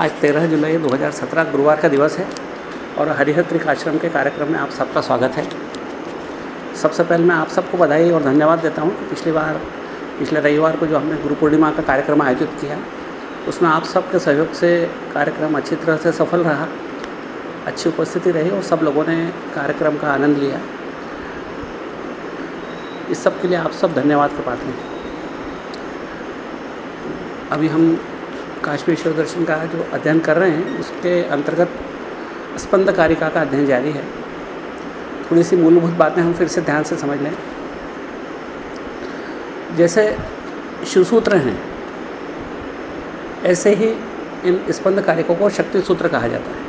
आज तेरह जुलाई 2017 गुरुवार का दिवस है और हरिहत्रिक आश्रम के कार्यक्रम में आप सबका स्वागत है। सबसे पहले मैं आप सबको बधाई और धन्यवाद देता हूँ कि पिछली बार, पिछले रविवार को जो हमने गुरु पूर्णिमा का कार्यक्रम आयोजित किया, उसमें आप सबके सहयोग से कार्यक्रम अच्छी तरह से सफल रहा, अच्छी उपस्थिति रही और सब लोगों ने कार्यक्रम का आनंद लिया। इस सब के लिए आप सब धन्यवाद के पात्र हैं। अभी हम काशी ईश्वर दर्शन का जो अध्ययन कर रहे हैं, उसके अंतर्गत स्पंद कारिका का अध्ययन जारी है। थोड़ी सी मूलभूत बातें हम फिर से ध्यान से समझ लें। जैसे शिवसूत्र हैं, ऐसे ही इन स्पंद कारिकों को शक्ति सूत्र कहा जाता है।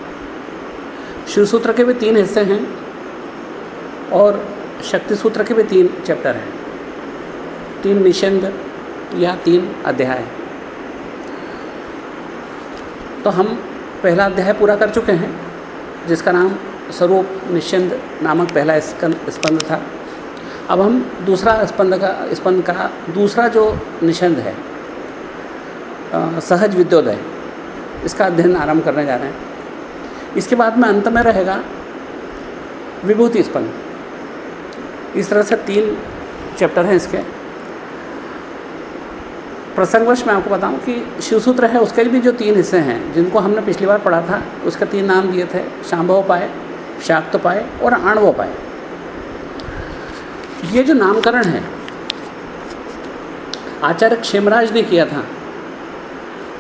शिवसूत्र के भी तीन हिस्से हैं और शक्ति सूत्र के भी तीन चैप्टर हैं। तीन निषेध या तीन अध्याय। तो हम पहला अध्याय पूरा कर चुके हैं जिसका नाम स्वरूप निश्चिंद नामक पहला स्पंद था। अब हम दूसरा स्पंद का स्पंद का दूसरा जो निषंद है आ, सहज विद्योदय इसका अध्ययन आरंभ करने जा रहे हैं। इसके बाद में अंत में रहेगा विभूति स्पंद। इस तरह से तीन चैप्टर हैं इसके। प्रसंगवश मैं आपको बताऊँ कि शिवसूत्र है, उसके भी जो तीन हिस्से हैं, जिनको हमने पिछली बार पढ़ा था, उसके तीन नाम दिए थे शाम्भवोपाय शाक्तोपाय और आणवोपाय ये जो नामकरण है, आचार्य क्षेमराज ने किया था,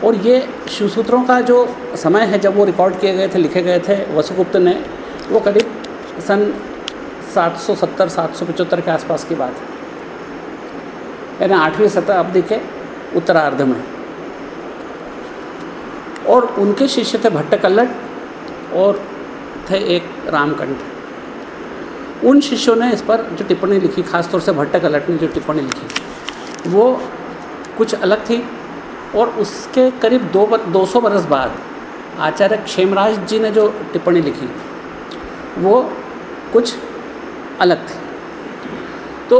और ये शिवसूत्रों का जो समय है, जब वो रिकॉर्ड किए गए थे, लिखे गए थे, वसुगुप्त ने, वो करीब सन 770 775 के आसपास की बात है। यानी आठवीं शताब्दी के उत्तरार्ध में और उनके शिष्य थे भट्ट कल्लट और थे एक रामकंठ। उन शिष्यों ने इस पर जो टिप्पणी लिखी, खासतौर से भट्ट कल्लट ने जो टिप्पणी लिखी, वो कुछ अलग थी और उसके करीब दो दो सौ बरस बाद आचार्य क्षेमराज जी ने जो टिप्पणी लिखी, वो कुछ अलग थी। तो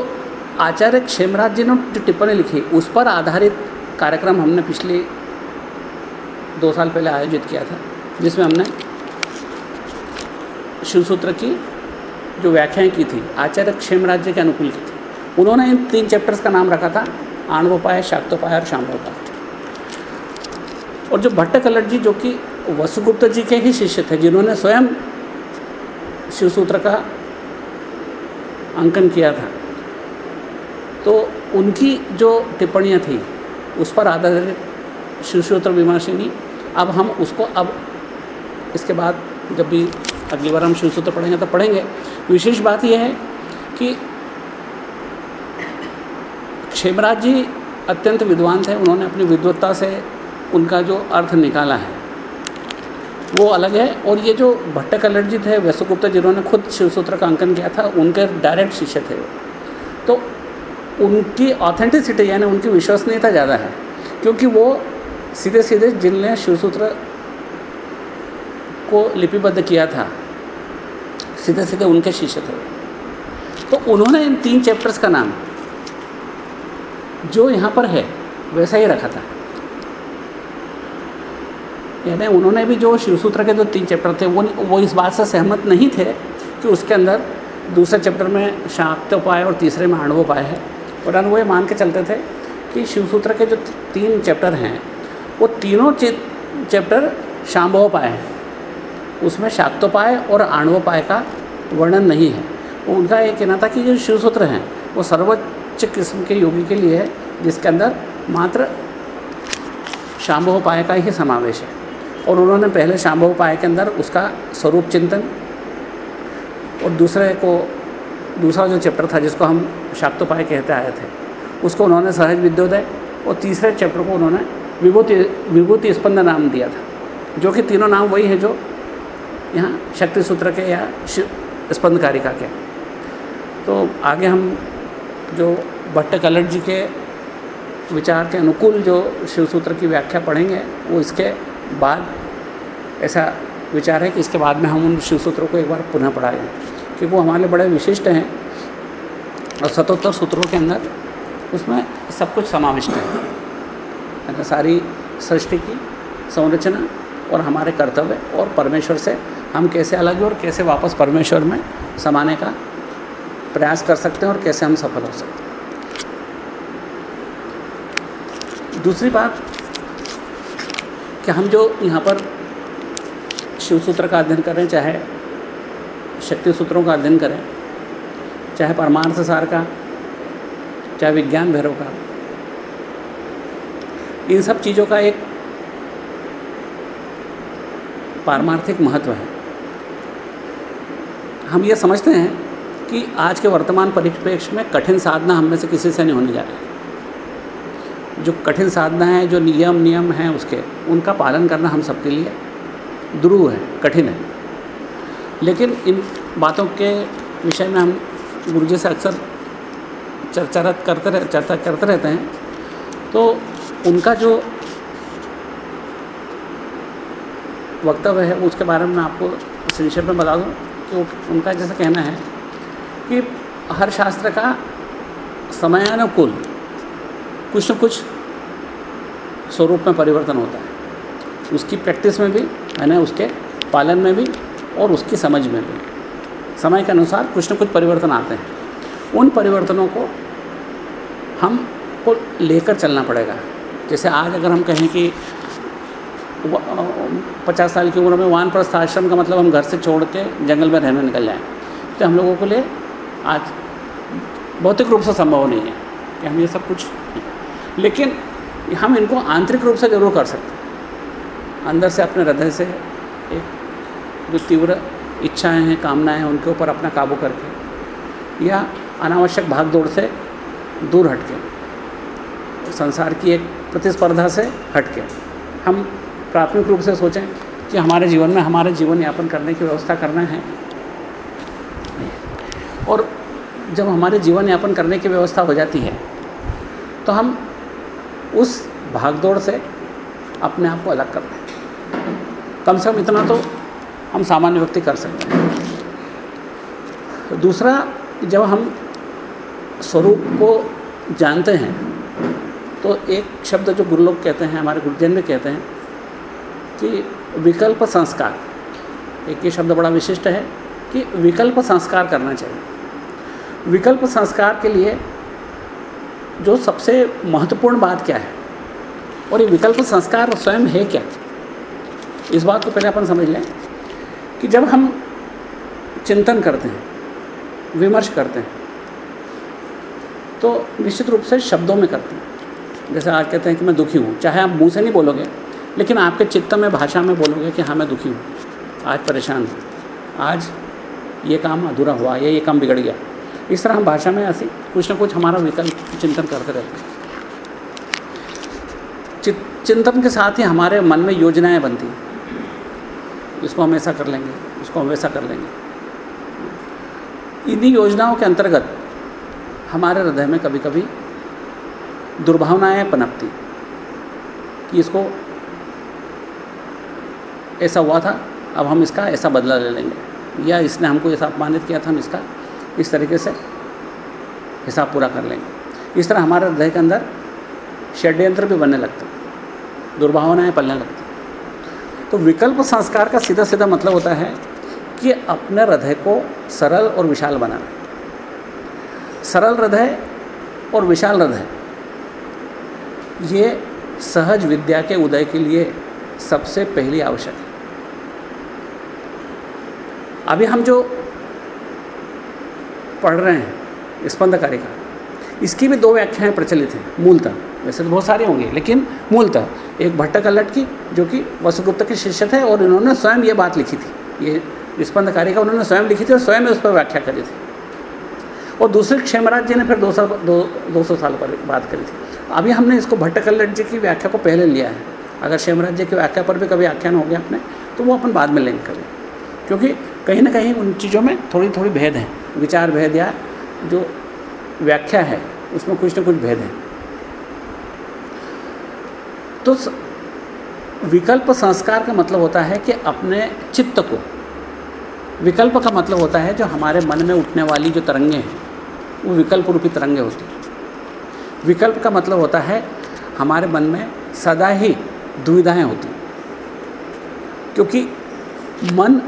आचार्य क्षेमराज जी ने जो टिप्पणी लिखी, उस पर आधारित कार्यक्रम हमने पिछले दो साल पहले आयोजित किया था, जिसमें हमने शिवसूत्र की जो व्याख्याएँ की थी, आचार्य क्षेमराज जी के अनुकूल की थी। उन्होंने इन तीन चैप्टर्स का नाम रखा था, आणवोपाय, शाक्तोपाय और शाम्भोपाय। और जो भट्ट कलट जी, जो कि वसुगुप्त जी के ही शिष्य थे, जिन्होंने स्वयं शिवसूत्र का अंकन किया था तो उनकी जो टिप्पणियाँ थी, उस पर आधारित शिवसूत्र विमर्शिनी अब हम उसको अब इसके बाद जब भी अगली बार हम शिवसूत्र पढ़ेंगे तो पढ़ेंगे। विशेष बात यह है कि क्षेमराज जी अत्यंत विद्वान थे, उन्होंने अपनी विद्वत्ता से उनका जो अर्थ निकाला है, वो अलग है। और ये जो भट्ट जी थे वैसुगुप्त जिन्होंने खुद शिवसूत्र का अंकन किया था, उनके डायरेक्ट शिष्य थे तो उनकी ऑथेंटिसिटी यानी उनकी विश्वसनीयता ज़्यादा है, क्योंकि वो सीधे सीधे जिनने शिवसूत्र को लिपिबद्ध किया था सीधे सीधे उनके शिष्य थे। तो उन्होंने इन तीन चैप्टर्स का नाम, जो यहाँ पर है, वैसा ही रखा था। यानी उन्होंने भी जो शिवसूत्र के जो तीन चैप्टर थे, वो वो इस बात से सहमत नहीं थे कि उसके अंदर दूसरे चैप्टर में शाक्तोपाय और तीसरे में आणवोपाय है। और वो ये मान के चलते थे कि शिवसूत्र के जो तीन चैप्टर हैं, वो तीनों चैप्टर शाम्भोपाय हैं। उसमें शाक्तोपाय और आणवोपाय का वर्णन नहीं है। उनका ये कहना था कि जो शिवसूत्र हैं, वो सर्वोच्च किस्म के योगी के लिए है, जिसके अंदर मात्र शाम्भोपाय का ही समावेश है। और उन्होंने पहले शाम्भोपाय के अंदर उसका स्वरूप चिंतन और दूसरे को दूसरा जो चैप्टर था जिसको हम शाक्तोपाय कहते आए थे, उसको उन्होंने सहज विद्योदय और तीसरे चैप्टर को उन्होंने विभूति विभूति स्पंद नाम दिया था, जो कि तीनों नाम वही है जो यहाँ शक्ति सूत्र के या स्पंद कारिका के। तो आगे हम जो भट्ट कलट जी के विचार के अनुकूल जो शिवसूत्र की व्याख्या पढ़ेंगे, वो इसके बाद ऐसा विचार है कि इसके बाद में हम उन शिवसूत्रों को एक बार पुनः पढ़ाएँ क्योंकि वो हमारे लिए बड़े विशिष्ट हैं और सतोत्तर सूत्रों के अंदर उसमें सब कुछ समाविष्ट है। सारी सृष्टि की संरचना और हमारे कर्तव्य और परमेश्वर से हम कैसे अलग और कैसे वापस परमेश्वर में समाने का प्रयास कर सकते हैं और कैसे हम सफल हो सकते हैं। दूसरी बात कि हम जो यहाँ पर शिव सूत्र का अध्ययन करें चाहे शक्ति सूत्रों का अध्ययन करें। चाहे परमार्थ सार का, चाहे विज्ञान भैरव का। इन सब चीज़ों का एक पारमार्थिक महत्व है। हम ये समझते हैं कि आज के वर्तमान परिप्रेक्ष्य में कठिन साधना हम में से किसी से नहीं होने जा रही। जो कठिन साधना है, जो नियम नियम हैं उसके, उनका पालन करना हम सबके लिए ध्रुव है, कठिन है। लेकिन इन बातों के विषय में हम गुरु जी से अक्सर चर्चा करते रह, चर्चा करते रहते हैं। तो उनका जो वक्तव्य है, उसके बारे में आपको संक्षेप में बता दूँ। कि उनका जैसा कहना है कि हर शास्त्र का समयानुकूल कुछ न कुछ स्वरूप में परिवर्तन होता है। उसकी प्रैक्टिस में भी यानी उसके पालन में भी और उसकी समझ में भी। समय के अनुसार कुछ न कुछ परिवर्तन आते हैं। उन परिवर्तनों को हम को लेकर चलना पड़ेगा। जैसे आज अगर हम कहें कि पचास साल की उम्र में वानप्रस्थ आश्रम का मतलब हम घर से छोड़ के जंगल में रहने निकल जाएँ तो हम लोगों के लिए आज भौतिक रूप से संभव नहीं है कि हम ये सब कुछ लेकिन हम इनको आंतरिक रूप से ज़रूर कर सकते हैं। अंदर से अपने हृदय से जो तीव्र इच्छाएँ हैं, कामनाएँ हैं, उनके ऊपर अपना काबू करके या अनावश्यक भाग दौड़ से दूर हट के संसार की एक प्रतिस्पर्धा से हट के हम प्राथमिक रूप से सोचें कि हमारे जीवन में हमारे जीवन यापन करने की व्यवस्था करना है। और जब हमारे जीवन यापन करने की व्यवस्था हो जाती है तो हम उस भागदौड़ से अपने आप को अलग कर लें कम से कम इतना तो हम सामान्य व्यक्ति कर सकते हैं। दूसरा, जब हम स्वरूप को जानते हैं तो एक शब्द जो गुरु लोग कहते हैं, हमारे गुरुजन भी कहते हैं कि विकल्प संस्कार। एक ये शब्द बड़ा विशिष्ट है कि विकल्प संस्कार करना चाहिए। विकल्प संस्कार के लिए जो सबसे महत्वपूर्ण बात क्या है? और ये विकल्प संस्कार स्वयं है क्या? इस बात को पहले अपन समझ लें। कि जब हम चिंतन करते हैं, विमर्श करते हैं तो निश्चित रूप से शब्दों में करते हैं। जैसे आज कहते हैं कि मैं दुखी हूँ, चाहे आप मुँह से नहीं बोलोगे, लेकिन आपके चित्त में, भाषा में बोलोगे कि हाँ मैं दुखी हूँ, आज परेशान हूँ, आज ये काम अधूरा हुआ, या, ये काम बिगड़ गया। इस तरह हम भाषा में ऐसे कुछ ना कुछ हमारा विकल्प चिंतन करते रहते हैं। चिंतन के साथ ही हमारे मन में योजनाएँ बनती हैं। इसको हम ऐसा कर लेंगे, इसको हम वैसा कर लेंगे। इन्हीं योजनाओं के अंतर्गत हमारे हृदय में कभी कभी दुर्भावनाएँ पनपती। कि इसको ऐसा हुआ था, अब हम इसका ऐसा बदला ले लेंगे। या इसने हमको ऐसा अपमानित किया था, हम इसका इस तरीके से हिसाब पूरा कर लेंगे। इस तरह हमारे हृदय के अंदर षड्यंत्र भी बनने लगते दुर्भावनाएँ पलने लगती तो विकल्प संस्कार का सीधा सीधा मतलब होता है कि अपने हृदय को सरल और विशाल बनाना। सरल हृदय और विशाल हृदय। ये सहज विद्या के उदय के लिए सबसे पहली आवश्यक है। अभी हम जो पढ़ रहे हैं स्पंद का इसकी भी दो व्याख्याएँ प्रचलित हैं, मूलतः, वैसे तो बहुत सारे होंगे, लेकिन मूलतः एक भट्ट कल्लट की, जो कि वसुगुप्त के शिष्य थे और इन्होंने स्वयं ये बात लिखी थी। ये स्पंद का उन्होंने स्वयं लिखी थी और स्वयं उस पर व्याख्या करी थी। और दूसरे क्षेमराज जी ने फिर दो सौ दो दो सौ साल पर बात करी थी। अभी हमने इसको भट्ट कल्लट जी की व्याख्या को पहले लिया है। अगर क्षेमराज जी की व्याख्या पर भी कभी आख्यान हो गया अपने तो वो अपन बाद में लेंगे कभी क्योंकि कहीं ना कहीं उन चीज़ों में थोड़ी थोड़ी भेद हैं। विचार भेद या जो व्याख्या है, उसमें कुछ ना कुछ भेद है। तो विकल्प संस्कार का मतलब होता है कि अपने चित्त को। विकल्प का मतलब होता है जो हमारे मन में उठने वाली जो तरंगे हैं, वो विकल्प रूपी तरंगे होती हैं। विकल्प का मतलब होता है हमारे मन में सदा ही दुविधाएँ होती क्योंकि मन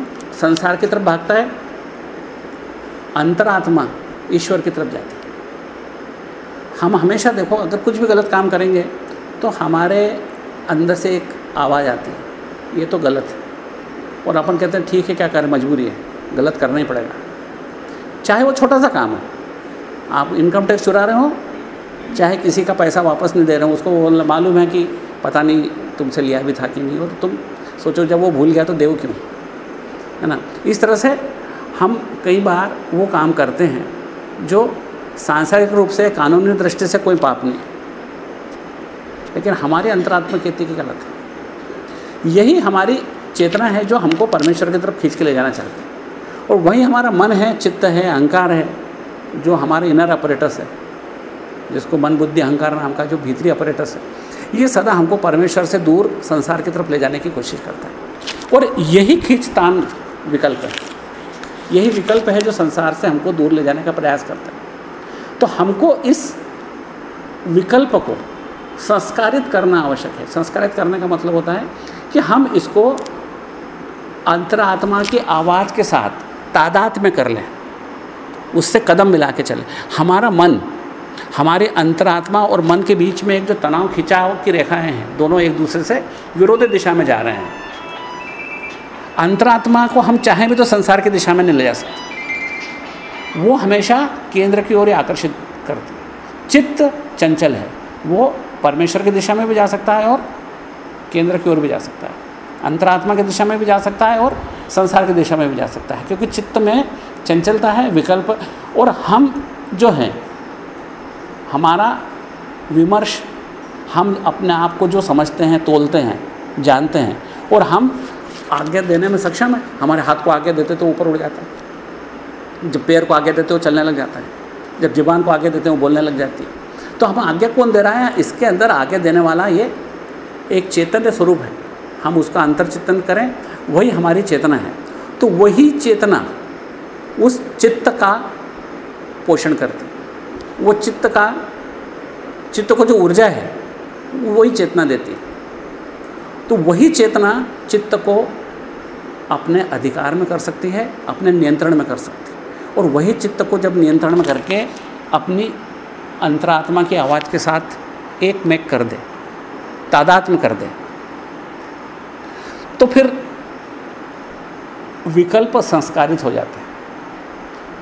संसार की तरफ़ भागता है, अंतरात्मा ईश्वर की तरफ़ जाती है। हम हमेशा देखो, अगर कुछ भी गलत काम करेंगे तो हमारे अंदर से एक आवाज़ आती है, ये तो गलत है। और अपन कहते हैं, ठीक है, क्या करें, मजबूरी है, गलत करना ही पड़ेगा। चाहे वो छोटा सा काम हो, आप इनकम टैक्स चुरा रहे हो, चाहे किसी का पैसा वापस नहीं दे रहे हो, उसको मालूम है कि पता नहीं तुमसे लिया भी था कि नहीं, और तुम सोचो जब वो भूल गया तो देव क्यों? है ना? इस तरह से हम कई बार वो काम करते हैं, जो सांसारिक रूप से, कानूनी दृष्टि से कोई पाप नहीं लेकिन हमारे अंतरात्मा कहती कि गलत है। यही हमारी चेतना है जो हमको परमेश्वर की तरफ़ खींच के ले जाना चाहती है। और वही हमारा मन है, चित्त है, अहंकार है, जो हमारे इनर ऑपरेटर्स है, जिसको मन, बुद्धि, अहंकार नाम का जो भीतरी ऑपरेटर्स है, ये सदा हमको परमेश्वर से दूर संसार की तरफ़ ले जाने की कोशिश करता है। और यही खींचतान विकल्प है। यही विकल्प है जो संसार से हमको दूर ले जाने का प्रयास करता है। तो हमको इस विकल्प को संस्कारित करना आवश्यक है। संस्कारित करने का मतलब होता है कि हम इसको अंतरात्मा की आवाज़ के साथ तादाद में कर लें। उससे कदम मिला के चलें। हमारा मन, हमारे अंतरात्मा और मन के बीच में एक जो तनाव, खिंचाव की रेखाएँ हैं, दोनों एक दूसरे से विरोधी दिशा में जा रहे हैं। अंतरात्मा को हम चाहें भी तो संसार की दिशा में नहीं ले जा सकते। वो हमेशा केंद्र की ओर आकर्षित करती चित्त चंचल है। वो परमेश्वर की दिशा में भी जा सकता है और केंद्र की ओर भी जा सकता है। अंतरात्मा की दिशा में भी जा सकता है और संसार की दिशा में भी जा सकता है, क्योंकि चित्त में चंचलता है, विकल्प और हम जो हैं, हमारा विमर्श हम अपने आप को जो समझते हैं, तोलते हैं, जानते हैं और हम आज्ञा देने में सक्षम है। हमारे हाथ को आगे देते तो ऊपर उड़ जाता है। जब पैर को आगे देते हो चलने लग जाता है। जब जबान को आगे देते हैं बोलने लग जाती है। तो हम आज्ञा कौन दे रहा है? इसके अंदर आज्ञा देने वाला ये एक चैतन्य स्वरूप है। हम उसका अंतर चिंतन करें, वही हमारी चेतना है। तो वही चेतना उस चित्त का पोषण करती वो चित्त का, चित्त को जो ऊर्जा है, वही चेतना देती तो वही चेतना चित्त को अपने अधिकार में कर सकती है, अपने नियंत्रण में कर सकती है। और वही चित्त को जब नियंत्रण में करके अपनी अंतरात्मा की आवाज़ के साथ एक मेक कर दे तादात्म कर दे। तो फिर विकल्प संस्कारित हो जाते हैं।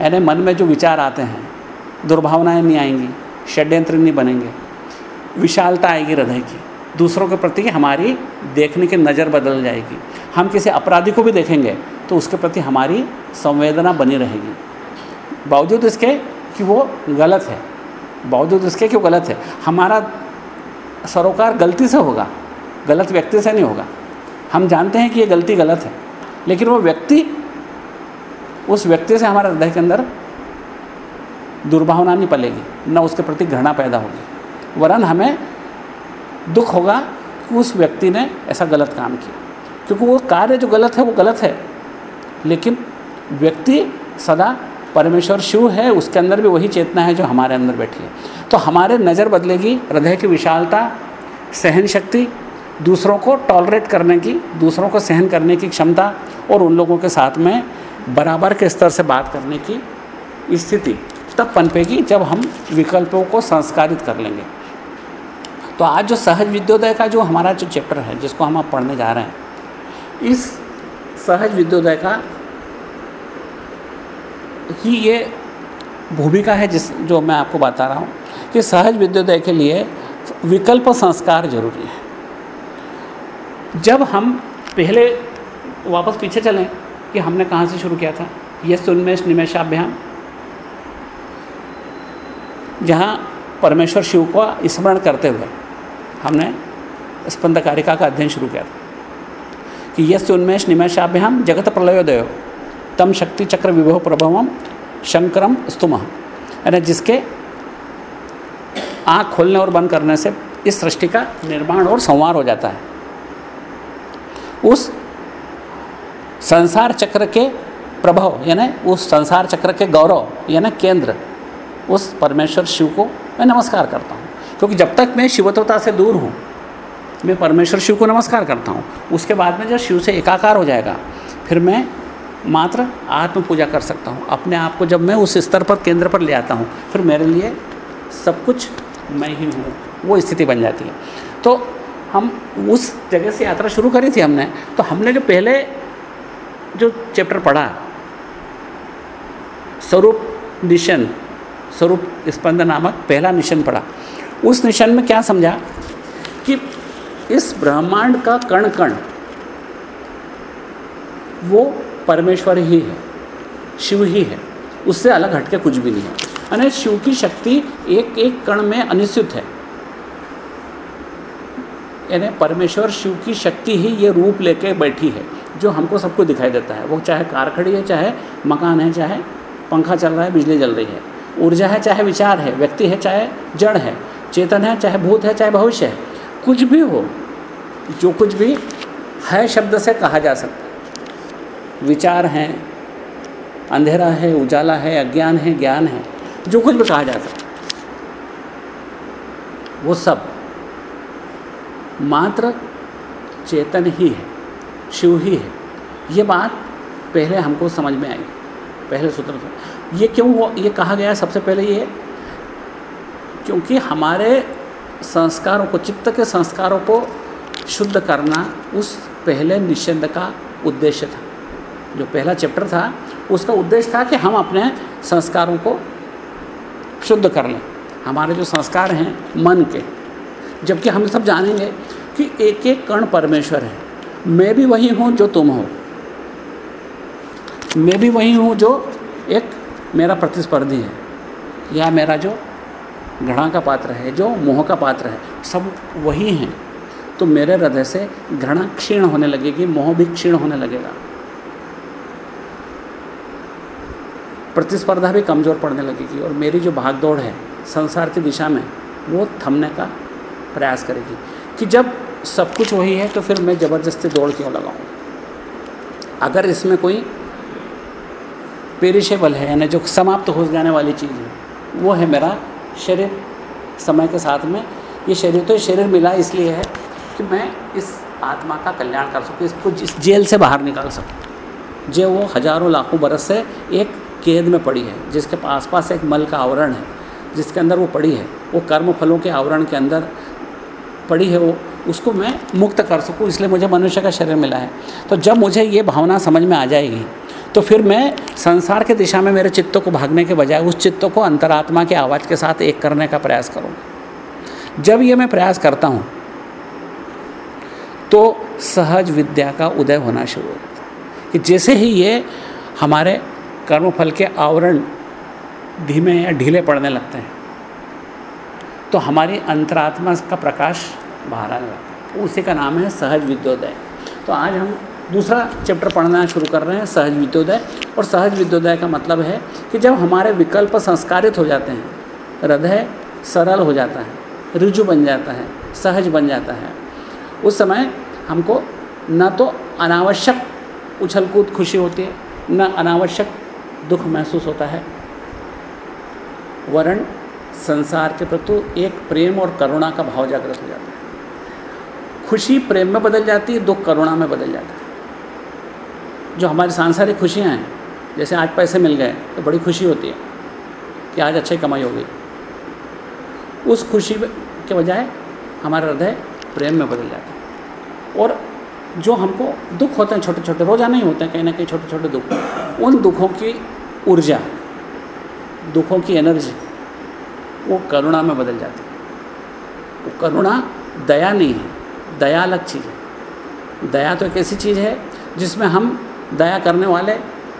यानी मन में जो विचार आते हैं, दुर्भावनाएँ नहीं आएँगी, षड्यंत्र नहीं बनेंगे, विशालता आएगी हृदय की, दूसरों के प्रति हमारी देखने की नज़र बदल जाएगी। हम किसी अपराधी को भी देखेंगे तो उसके प्रति हमारी संवेदना बनी रहेगी। बावजूद इसके कि वो गलत है। बावजूद इसके क्यों गलत है? हमारा सरोकार गलती से होगा, गलत व्यक्ति से नहीं होगा। हम जानते हैं कि ये गलती गलत है, लेकिन वो व्यक्ति, उस व्यक्ति से हमारे हृदय के अंदर दुर्भावना नहीं पलेगी, न उसके प्रति घृणा पैदा होगी। वरन हमें दुख होगा कि उस व्यक्ति ने ऐसा गलत काम किया। क्योंकि वो कार्य जो गलत है, वो गलत है, लेकिन व्यक्ति सदा परमेश्वर शिव है, उसके अंदर भी वही चेतना है जो हमारे अंदर बैठी है। तो हमारे नज़र बदलेगी, हृदय की विशालता, सहन शक्ति, दूसरों को टॉलरेट करने की, दूसरों को सहन करने की क्षमता और उन लोगों के साथ में बराबर के स्तर से बात करने की स्थिति तब पनपेगी जब हम विकल्पों को संस्कारित कर लेंगे। तो आज जो सहज विद्योदय का जो हमारा जो चैप्टर है, जिसको हम आप पढ़ने जा रहे हैं, इस सहज विद्योदय का ही ये भूमिका है जिस, जो मैं आपको बता रहा हूँ कि सहज विद्योदय के लिए विकल्प संस्कार ज़रूरी है। जब हम पहले वापस पीछे चलें कि हमने कहाँ से शुरू किया था यश उन्मेष निमेशाभ्याम जहाँ परमेश्वर शिव को स्मरण करते हुए हमने स्पंदकारिका का अध्ययन शुरू किया था कि यश उन्मेष निमेशाभ्याम जगत प्रलयोदय। तम शक्ति चक्र विभव प्रभवम शंकरम स्तुम। यानी जिसके आँख खोलने और बंद करने से इस सृष्टि का निर्माण और संवार हो जाता है। उस संसार चक्र के प्रभाव, यानी उस संसार चक्र के गौरव, यानी केंद्र, उस परमेश्वर शिव को मैं नमस्कार करता हूँ। क्योंकि जब तक मैं शिवत्वता से दूर हूँ, मैं परमेश्वर शिव को नमस्कार करता हूँ। उसके बाद में जब शिव से एकाकार हो जाएगा, फिर मैं मात्र आत्म पूजा कर सकता हूँ। अपने आप को जब मैं उस स्तर पर, केंद्र पर ले आता हूँ, फिर मेरे लिए सब कुछ मैं ही हूँ। वो स्थिति बन जाती है। तो हम उस जगह से यात्रा शुरू करी थी हमने तो हमने जो पहले जो चैप्टर पढ़ा, स्वरूप निशन, स्वरूप स्पंद नामक पहला निशन पढ़ा, उस निशन में क्या समझा कि इस ब्रह्मांड का कण कण वो परमेश्वर ही है, शिव ही है। उससे अलग हटके कुछ भी नहीं है। यानी शिव की शक्ति एक एक कण में अनिश्चित है। यानी परमेश्वर शिव की शक्ति ही ये रूप लेके बैठी है, जो हमको सबको दिखाई देता है। वो चाहे कार खड़ी है, चाहे मकान है, चाहे पंखा चल रहा है, बिजली जल रही है। ऊर्जा है, चाहे विचार है, व्यक्ति है, चाहे जड़ है, चेतन है, चाहे भूत है, चाहे भविष्य है। कुछ भी हो, जो कुछ भी है शब्द से कहा जा सकता है। विचार हैं, अंधेरा है, उजाला है, अज्ञान है, ज्ञान है, जो कुछ भी कहा जाता है, वो सब मात्र चेतन ही है, शिव ही है। ये बात पहले हमको समझ में आई, पहले सूत्र से ये क्यों वो ये कहा गया सबसे पहले ये, क्योंकि हमारे संस्कारों को, चित्त के संस्कारों को शुद्ध करना उस पहले निषेध का उद्देश्य था। जो पहला चैप्टर था, उसका उद्देश्य था कि हम अपने संस्कारों को शुद्ध कर लें। हमारे जो संस्कार हैं, मन के, जबकि हम सब जानेंगे कि एक एक कण परमेश्वर है। मैं भी वही हूँ जो तुम हो। मैं भी वही हूँ जो एक मेरा प्रतिस्पर्धी है, या मेरा जो घृणा का पात्र है, जो मोह का पात्र है, सब वही हैं। तो मेरे हृदय से घृणा क्षीण होने लगेगी, मोह भी क्षीण होने लगेगा। प्रतिस्पर्धा भी कमज़ोर पड़ने लगेगी और मेरी जो भागदौड़ है, संसार की दिशा में, वो थमने का प्रयास करेगी। कि जब सब कुछ वही है तो फिर मैं ज़बरदस्ती दौड़ क्यों लगाऊँ? अगर इसमें कोई पेरिशेबल है, यानी जो समाप्त हो जाने वाली चीज़ है, वो है मेरा शरीर। समय के साथ में ये शरीर तो शरीर मिला इसलिए है कि मैं इस आत्मा का कल्याण कर सकूँ, इसको इस जेल से बाहर निकाल सकूँ। जो वो हज़ारों लाखों बरस से एक कैद में पड़ी है, जिसके आस पास एक मल का आवरण है, जिसके अंदर वो पड़ी है। वो कर्म फलों के आवरण के अंदर पड़ी है वो, उसको मैं मुक्त कर सकूँ, इसलिए मुझे मनुष्य का शरीर मिला है। तो जब मुझे ये भावना समझ में आ जाएगी तो फिर मैं संसार के दिशा में मेरे चित्तों को भागने के बजाय उस चित्तों को अंतरात्मा के आवाज़ के साथ एक करने का प्रयास करूँगा। जब ये मैं प्रयास करता हूँ तो सहज विद्या का उदय होना शुरू हो जाता है। कि जैसे ही ये हमारे कर्मफल के आवरण धीमे या ढीले पड़ने लगते हैं। तो हमारी अंतरात्मा का प्रकाश बाहर आने लगता है। उसी का नाम है सहज विद्योदय। तो आज हम दूसरा चैप्टर पढ़ना शुरू कर रहे हैं, सहज विद्योदय। और सहज विद्योदय का मतलब है कि जब हमारे विकल्प संस्कारित हो जाते हैं, हृदय सरल हो जाता है ऋजु बन जाता है, सहज बन जाता है, उस समय हमको न तो अनावश्यक उछल कूद खुशी होती है, न अनावश्यक दुख महसूस होता है। वरण संसार के प्रति एक प्रेम और करुणा का भाव जागृत हो जाता है। खुशी प्रेम में बदल जाती है, दुख करुणा में बदल जाता है। जो हमारी सांसारिक खुशियाँ हैं, जैसे आज पैसे मिल गए तो बड़ी खुशी होती है कि आज अच्छी कमाई हो गई। उस खुशी के बजाय हमारा हृदय प्रेम में बदल जाता है। और जो हमको दुख होते हैं छोटे छोटे रोज़ाना ही होते हैं, कहीं ना कहीं छोटे छोटे दुख, उन दुखों की ऊर्जा, दुखों की एनर्जी वो करुणा में बदल जाती है। वो करुणा दया नहीं है दया अलग चीज़ है। दया तो एक ऐसी चीज़ है जिसमें हम दया करने वाले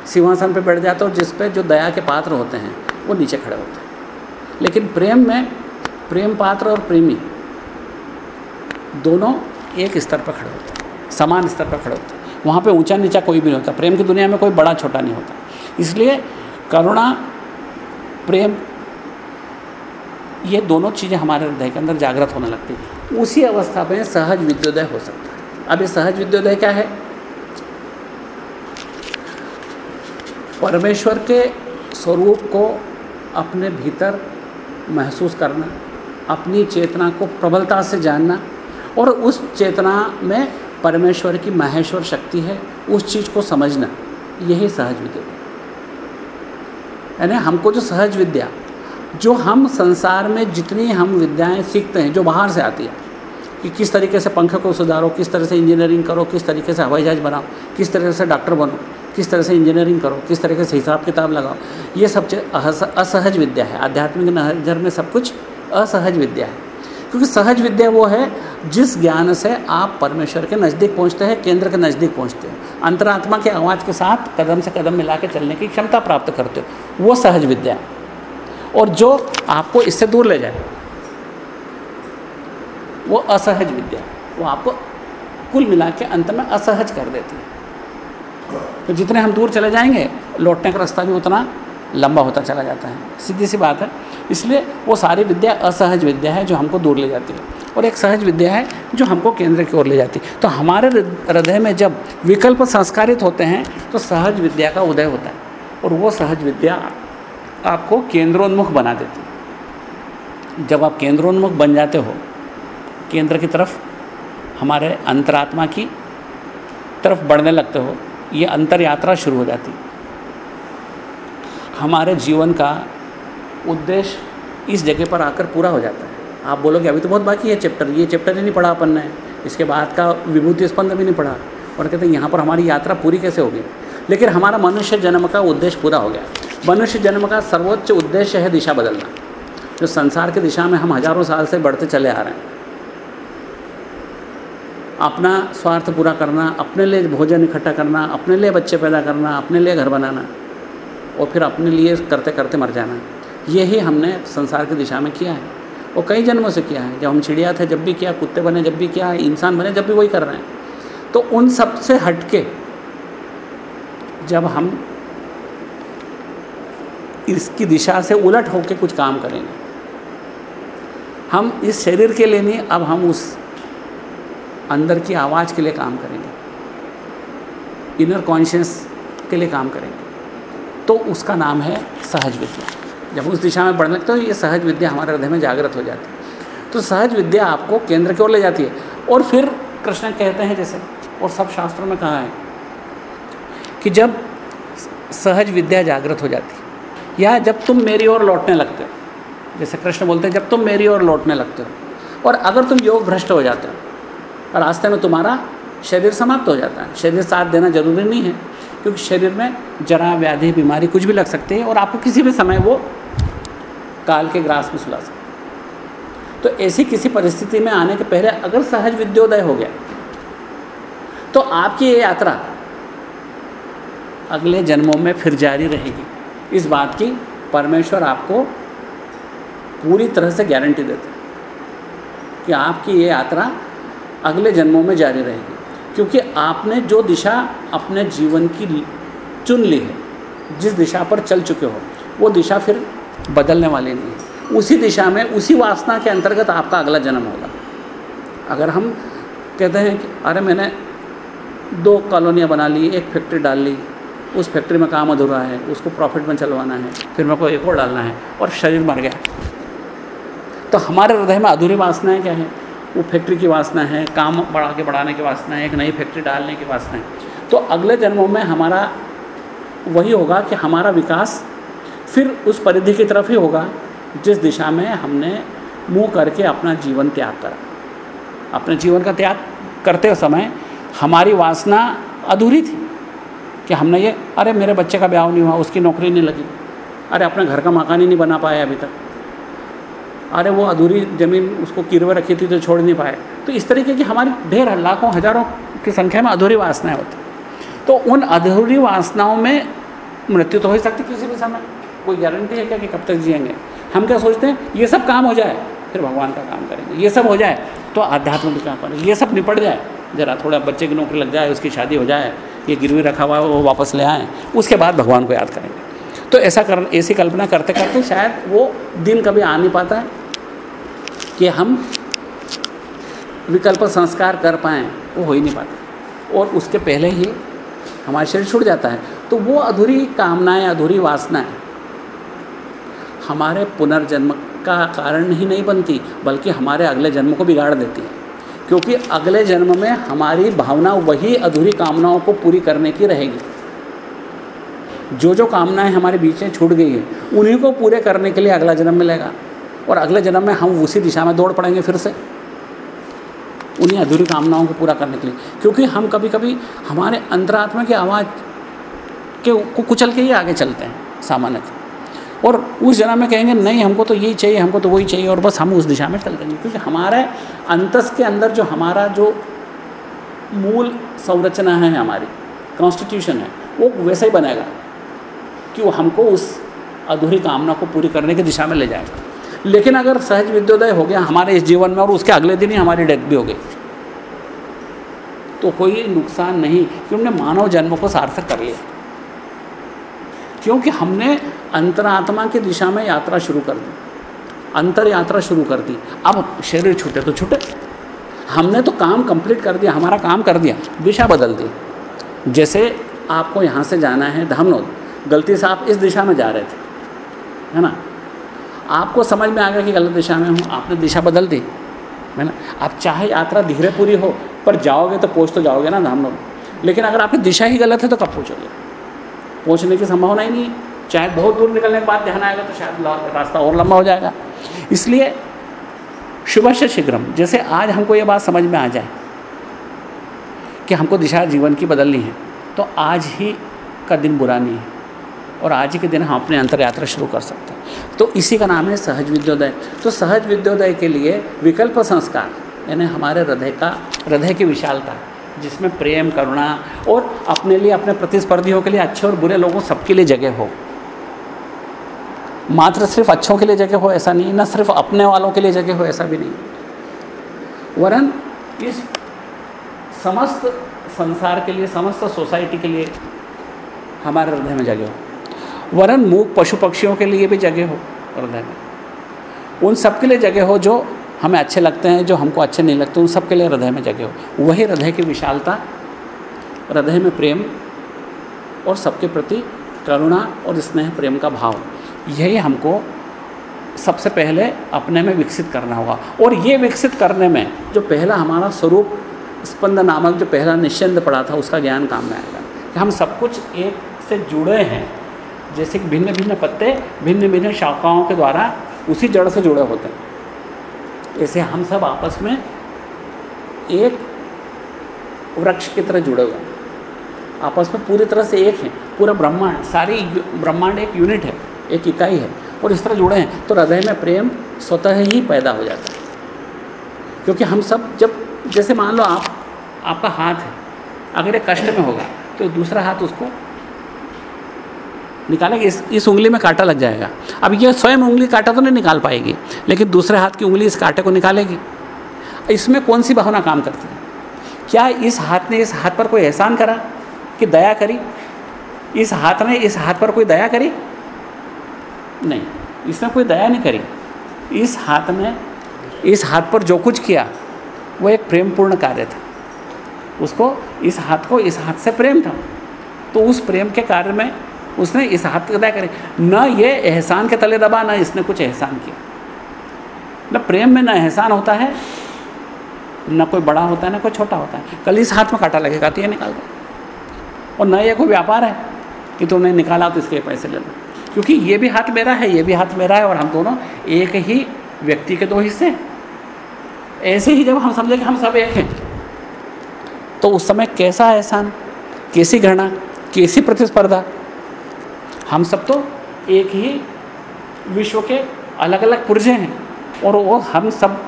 सिंहासन पर बैठ जाते हैं और जिस पे जो दया के पात्र होते हैं, वो नीचे खड़े होते हैं। लेकिन प्रेम में प्रेम पात्र और प्रेमी दोनों एक स्तर पर खड़े होते हैं, समान स्तर पर खड़े होते हैं। वहाँ पे ऊँचा नीचा कोई भी नहीं होता। प्रेम की दुनिया में कोई बड़ा छोटा नहीं होता। इसलिए करुणा, प्रेम, ये दोनों चीज़ें हमारे हृदय के अंदर जागृत होने लगती हैं। उसी अवस्था में सहज विद्योदय हो सकता है। अब ये सहज विद्योदय क्या है? परमेश्वर के स्वरूप को अपने भीतर महसूस करना, अपनी चेतना को प्रबलता से जानना, और उस चेतना में परमेश्वर की महेश्वर शक्ति है, उस चीज़ को समझना, यही सहज विद्या यानी हमको जो सहज विद्या, जो हम संसार में जितनी हम विद्याएँ सीखते हैं, जो बाहर से आती है, कि किस तरीके से पंख को सुधारो, किस तरह से इंजीनियरिंग करो, किस तरीके से हवाई जहाज़ बनाओ, किस तरह से डॉक्टर बनो, किस तरह से इंजीनियरिंग करो, किस तरीके से हिसाब किताब लगाओ, ये सब असहज विद्या है। आध्यात्मिक नज़र में सब कुछ असहज विद्या है। क्योंकि सहज विद्या वो है जिस ज्ञान से आप परमेश्वर के नज़दीक पहुँचते हैं, केंद्र के नज़दीक पहुँचते हैं। अंतरात्मा के आवाज़ के साथ कदम से कदम मिला के चलने की क्षमता प्राप्त करते हो। वो सहज विद्या और जो आपको इससे दूर ले जाए, वो असहज विद्या वो आपको कुल मिला के अंत में असहज कर देती है। तो जितने हम दूर चले जाएँगे, लौटने का रास्ता भी उतना लंबा होता चला जाता है। सीधी सी बात है। इसलिए वो सारी विद्या असहज विद्या है जो हमको दूर ले जाती है। और एक सहज विद्या है जो हमको केंद्र की ओर ले जाती। है तो हमारे हृदय में जब विकल्प संस्कारित होते हैं तो सहज विद्या का उदय होता है। और वो सहज विद्या आपको केंद्रोन्मुख बना देती जब आप केंद्रोन्मुख बन जाते हो, केंद्र की तरफ़ हमारे अंतरात्मा की तरफ़ बढ़ने लगते हो, ये अंतर यात्रा शुरू हो जाती हमारे जीवन का उद्देश्य इस जगह पर आकर पूरा हो जाता है। आप बोलोगे, अभी तो बहुत बाकी है चैप्टर ये चैप्टर ही नहीं पढ़ा अपन ने। इसके बाद का विभूति स्पंद भी नहीं पढ़ा। और कहते हैं, यहाँ पर हमारी यात्रा पूरी कैसे होगी? लेकिन हमारा मनुष्य जन्म का उद्देश्य पूरा हो गया। मनुष्य जन्म का सर्वोच्च उद्देश्य है दिशा बदलना। जो संसार की दिशा में हम हज़ारों साल से बढ़ते चले आ रहे हैं। अपना स्वार्थ पूरा करना, अपने लिए भोजन इकट्ठा करना, अपने लिए बच्चे पैदा करना, अपने लिए घर बनाना, और फिर अपने लिए करते करते मर जाना। यही हमने संसार की दिशा में किया है। और कई जन्मों से किया है। जब हम चिड़िया थे, जब भी किया, कुत्ते बने, जब भी किया, इंसान बने, जब भी वही कर रहे हैं। तो उन सबसे हट के जब हम इसकी दिशा से उलट होकर कुछ काम करेंगे, हम इस शरीर के लिए नहीं, अब हम उस अंदर की आवाज़ के लिए काम करेंगे इनर कॉन्शियस के लिए काम करेंगे। तो उसका नाम है सहज विद्या जब उस दिशा में बढ़ने लगते तो ये सहज विद्या हमारे हृदय में जागृत हो जाती है। तो सहज विद्या आपको केंद्र की ओर ले जाती है। और फिर कृष्ण कहते हैं जैसे, और सब शास्त्रों में कहा है कि जब सहज विद्या जागृत हो जाती है, या जब तुम मेरी ओर लौटने लगते हो, जैसे कृष्ण बोलते हैं, जब तुम मेरी ओर लौटने लगते हो, और अगर तुम योग भ्रष्ट हो जाते हो, रास्ते में तुम्हारा शरीर समाप्त हो जाता है। शरीर साथ देना ज़रूरी नहीं है। क्योंकि शरीर में जरा व्याधि, बीमारी कुछ भी लग सकती है और आपको किसी भी समय वो काल के ग्रास में सुला सकते तो ऐसी किसी परिस्थिति में आने के पहले अगर सहज विद्योदय हो गया तो आपकी ये यात्रा अगले जन्मों में फिर जारी रहेगी। इस बात की परमेश्वर आपको पूरी तरह से गारंटी देते कि आपकी ये यात्रा अगले जन्मों में जारी रहेगी। क्योंकि आपने जो दिशा अपने जीवन की चुन ली है, जिस दिशा पर चल चुके हो, वो दिशा फिर बदलने वाली नहीं है। उसी दिशा में, उसी वासना के अंतर्गत आपका अगला जन्म होगा। अगर हम कहते हैं कि, अरे, मैंने दो कॉलोनियाँ बना ली, एक फैक्ट्री डाल ली, उस फैक्ट्री में काम अधूरा है, उसको प्रॉफिट में चलवाना है, फिर मेरे को एक और डालना है, और शरीर मर गया। तो हमारे हृदय में अधूरी वासनाएँ क्या है? वो फैक्ट्री की वासना है, काम बढ़ा के बढ़ाने की वासना है, एक नई फैक्ट्री डालने की वासना है। तो अगले जन्मों में हमारा वही होगा कि हमारा विकास फिर उस परिधि की तरफ़ ही होगा, जिस दिशा में हमने मुँह करके अपना जीवन त्याग करा। अपने जीवन का त्याग करते समय हमारी वासना अधूरी थी कि हमने ये, अरे मेरे बच्चे का ब्याह नहीं हुआ, उसकी नौकरी नहीं लगी। अरे अपने घर का मकान ही नहीं बना पाया अभी तक। अरे वो अधूरी ज़मीन उसको किरवे रखी थी तो छोड़ नहीं पाए। तो इस तरीके की हमारी ढेर लाखों हज़ारों की संख्या में अधूरी वासनाएँ होती तो उन अधूरी वासनाओं में मृत्यु तो हो सकती किसी भी समय। कोई गारंटी है क्या कि कब तक जिएँगे? हम क्या सोचते हैं, ये सब काम हो जाए, फिर भगवान का काम करेंगे। ये सब हो जाए तो आध्यात्म भी काम करेंगे। ये सब निपट जाए, ज़रा थोड़ा बच्चे की नौकरी लग जाए, उसकी शादी हो जाए, ये गिरवी रखा हुआ है, वो वापस ले आएँ, उसके बाद भगवान को याद करेंगे। तो ऐसा कर, ऐसी कल्पना करते करते शायद वो दिन कभी आ नहीं पाता है कि हम विकल्प संस्कार कर पाएँ, वो हो ही नहीं पाता। और उसके पहले ही हमारा शरीर छूट जाता है। तो वो अधूरी कामनाएँ, अधूरी वासनाएँ हमारे पुनर्जन्म का कारण ही नहीं बनती, बल्कि हमारे अगले जन्म को बिगाड़ देती है। क्योंकि अगले जन्म में हमारी भावना वही अधूरी कामनाओं को पूरी करने की रहेगी। जो जो कामनाएँ हमारे बीच में छूट गई हैं, उन्हीं को पूरे करने के लिए अगला जन्म मिलेगा। और अगले जन्म में हम उसी दिशा में दौड़ पड़ेंगे फिर से। उन्हीं अधूरी कामनाओं को पूरा करने के लिए। क्योंकि हम कभी कभी हमारे अंतरात्मा की आवाज़ के को कुचल के ही आगे चलते हैं, सामान्यतः। और उस जन्म में कहेंगे, नहीं, हमको तो यही चाहिए, हमको तो वही चाहिए। और बस हम उस दिशा में चल देंगे। क्योंकि हमारे अंतस के अंदर जो हमारा जो मूल संरचना है हमारी कॉन्स्टिट्यूशन है, वो वैसा ही बनेगा। कि वो हमको उस अधूरी कामना को पूरी करने की दिशा में ले जाएगा लेकिन अगर सहज विद्योदय हो गया हमारे इस जीवन में और उसके अगले दिन ही हमारी डेथ भी हो गई तो कोई नुकसान नहीं कि हमने मानव जन्म को सार्थक कर लिया। क्योंकि हमने अंतरात्मा की दिशा में यात्रा शुरू कर दी अंतर यात्रा शुरू कर दी। अब शरीर छूटे तो छूटे। हमने तो काम कंप्लीट कर दिया, हमारा काम कर दिया, दिशा बदल दी। जैसे आपको यहाँ से जाना है धामनोद गलती से आप इस दिशा में जा रहे थे, है ना? आपको समझ में आ गया कि गलत दिशा में हूँ, आपने दिशा बदल दी, है ना? आप चाहे यात्रा धीरे पूरी हो, पर जाओगे तो पहुँच तो जाओगे ना धामनोद लेकिन अगर आपकी दिशा ही गलत है तो कब पहुँचोगे? पहुँचने की संभावना ही नहीं। चाहे बहुत दूर निकलने के बाद ध्यान आएगा तो शायद रास्ता और लंबा हो जाएगा। इसलिए शुभ से शीघ्रम, जैसे आज हमको ये बात समझ में आ जाए कि हमको दिशा जीवन की बदलनी है तो आज ही का दिन बुरा नहीं है। और आज के दिन हम अपने अंतर यात्रा शुरू कर सकते हैं। तो इसी का नाम है सहज विद्योदय। तो सहज विद्योदय के लिए विकल्प संस्कार, यानी हमारे हृदय का, हृदय की विशालता, जिसमें प्रेम, करुणा और अपने लिए, अपने प्रतिस्पर्धियों के लिए अच्छे और बुरे लोगों सबके लिए जगह हो। मात्र सिर्फ़ अच्छों के लिए जगह हो, ऐसा नहीं, ना सिर्फ़ अपने वालों के लिए जगह हो, ऐसा भी नहीं। वरन इस समस्त संसार के लिए, समस्त सोसाइटी के लिए हमारे हृदय में जगह हो। वरन मूक पशु पक्षियों के लिए भी जगह हो, हृदय में। उन सब के लिए जगह हो जो हमें अच्छे लगते हैं, जो हमको अच्छे नहीं लगते, उन सब के लिए हृदय में जगह हो। वही हृदय की विशालता, हृदय में प्रेम और सबके प्रति करुणा और स्नेह, प्रेम का भाव। यही हमको सबसे पहले अपने में विकसित करना होगा। और ये विकसित करने में जो पहला हमारा स्वरूप स्पंद नामक जो पहला निश्चंद पड़ा था, उसका ज्ञान काम में आएगा। कि हम सब कुछ एक से जुड़े हैं जैसे कि भिन्न भिन्न पत्ते, भिन्न भिन्न शाखाओं के द्वारा उसी जड़ से जुड़े होते हैं। ऐसे हम सब आपस में एक वृक्ष की तरह जुड़े हुए हैं। आपस में पूरी तरह से एक हैं, पूरा ब्रह्मांड, सारी ब्रह्मांड एक यूनिट है, एक इकाई है, और इस तरह जुड़े हैं तो हृदय में प्रेम स्वतः ही पैदा हो जाता है। क्योंकि हम सब जब, जैसे मान लो आप, आपका हाथ है, अगर ये कष्ट में होगा तो दूसरा हाथ उसको निकालेंगे। इस इस उंगली में कांटा लग जाएगा। अब ये स्वयं उंगली कांटा तो नहीं निकाल पाएगी, लेकिन दूसरे हाथ की उंगली इस कांटे को निकालेगी। इसमें कौन सी भावना काम करती है? क्या इस हाथ ने इस हाथ पर कोई एहसान करा कि दया करी? इस हाथ ने इस हाथ पर कोई दया करी? नहीं, इसने कोई दया नहीं करी। इस हाथ ने इस हाथ पर जो कुछ किया, वो एक प्रेमपूर्ण कार्य था। उसको इस हाथ को इस हाथ से प्रेम था। तो उस प्रेम के कार्य में उसने इस हाथ की दया करी। न ये एहसान के तले दबा, ना इसने कुछ एहसान किया। न प्रेम में न एहसान होता है, न कोई बड़ा होता है, ना कोई छोटा होता है। कल इस हाथ में कांटा लगेगा तो ये निकाल दो। और न ये कोई व्यापार है कि तुमने निकाला तो इसके पैसे ले लो। क्योंकि ये भी हाथ मेरा है, ये भी हाथ मेरा है और हम दोनों एक ही व्यक्ति के दो हिस्से ऐसे ही जब हम समझे कि हम सब एक हैं तो उस समय कैसा एहसान, कैसी घृणा, कैसी प्रतिस्पर्धा हम सब तो एक ही विश्व के अलग अलग पुर्जे हैं। और वो हम सब,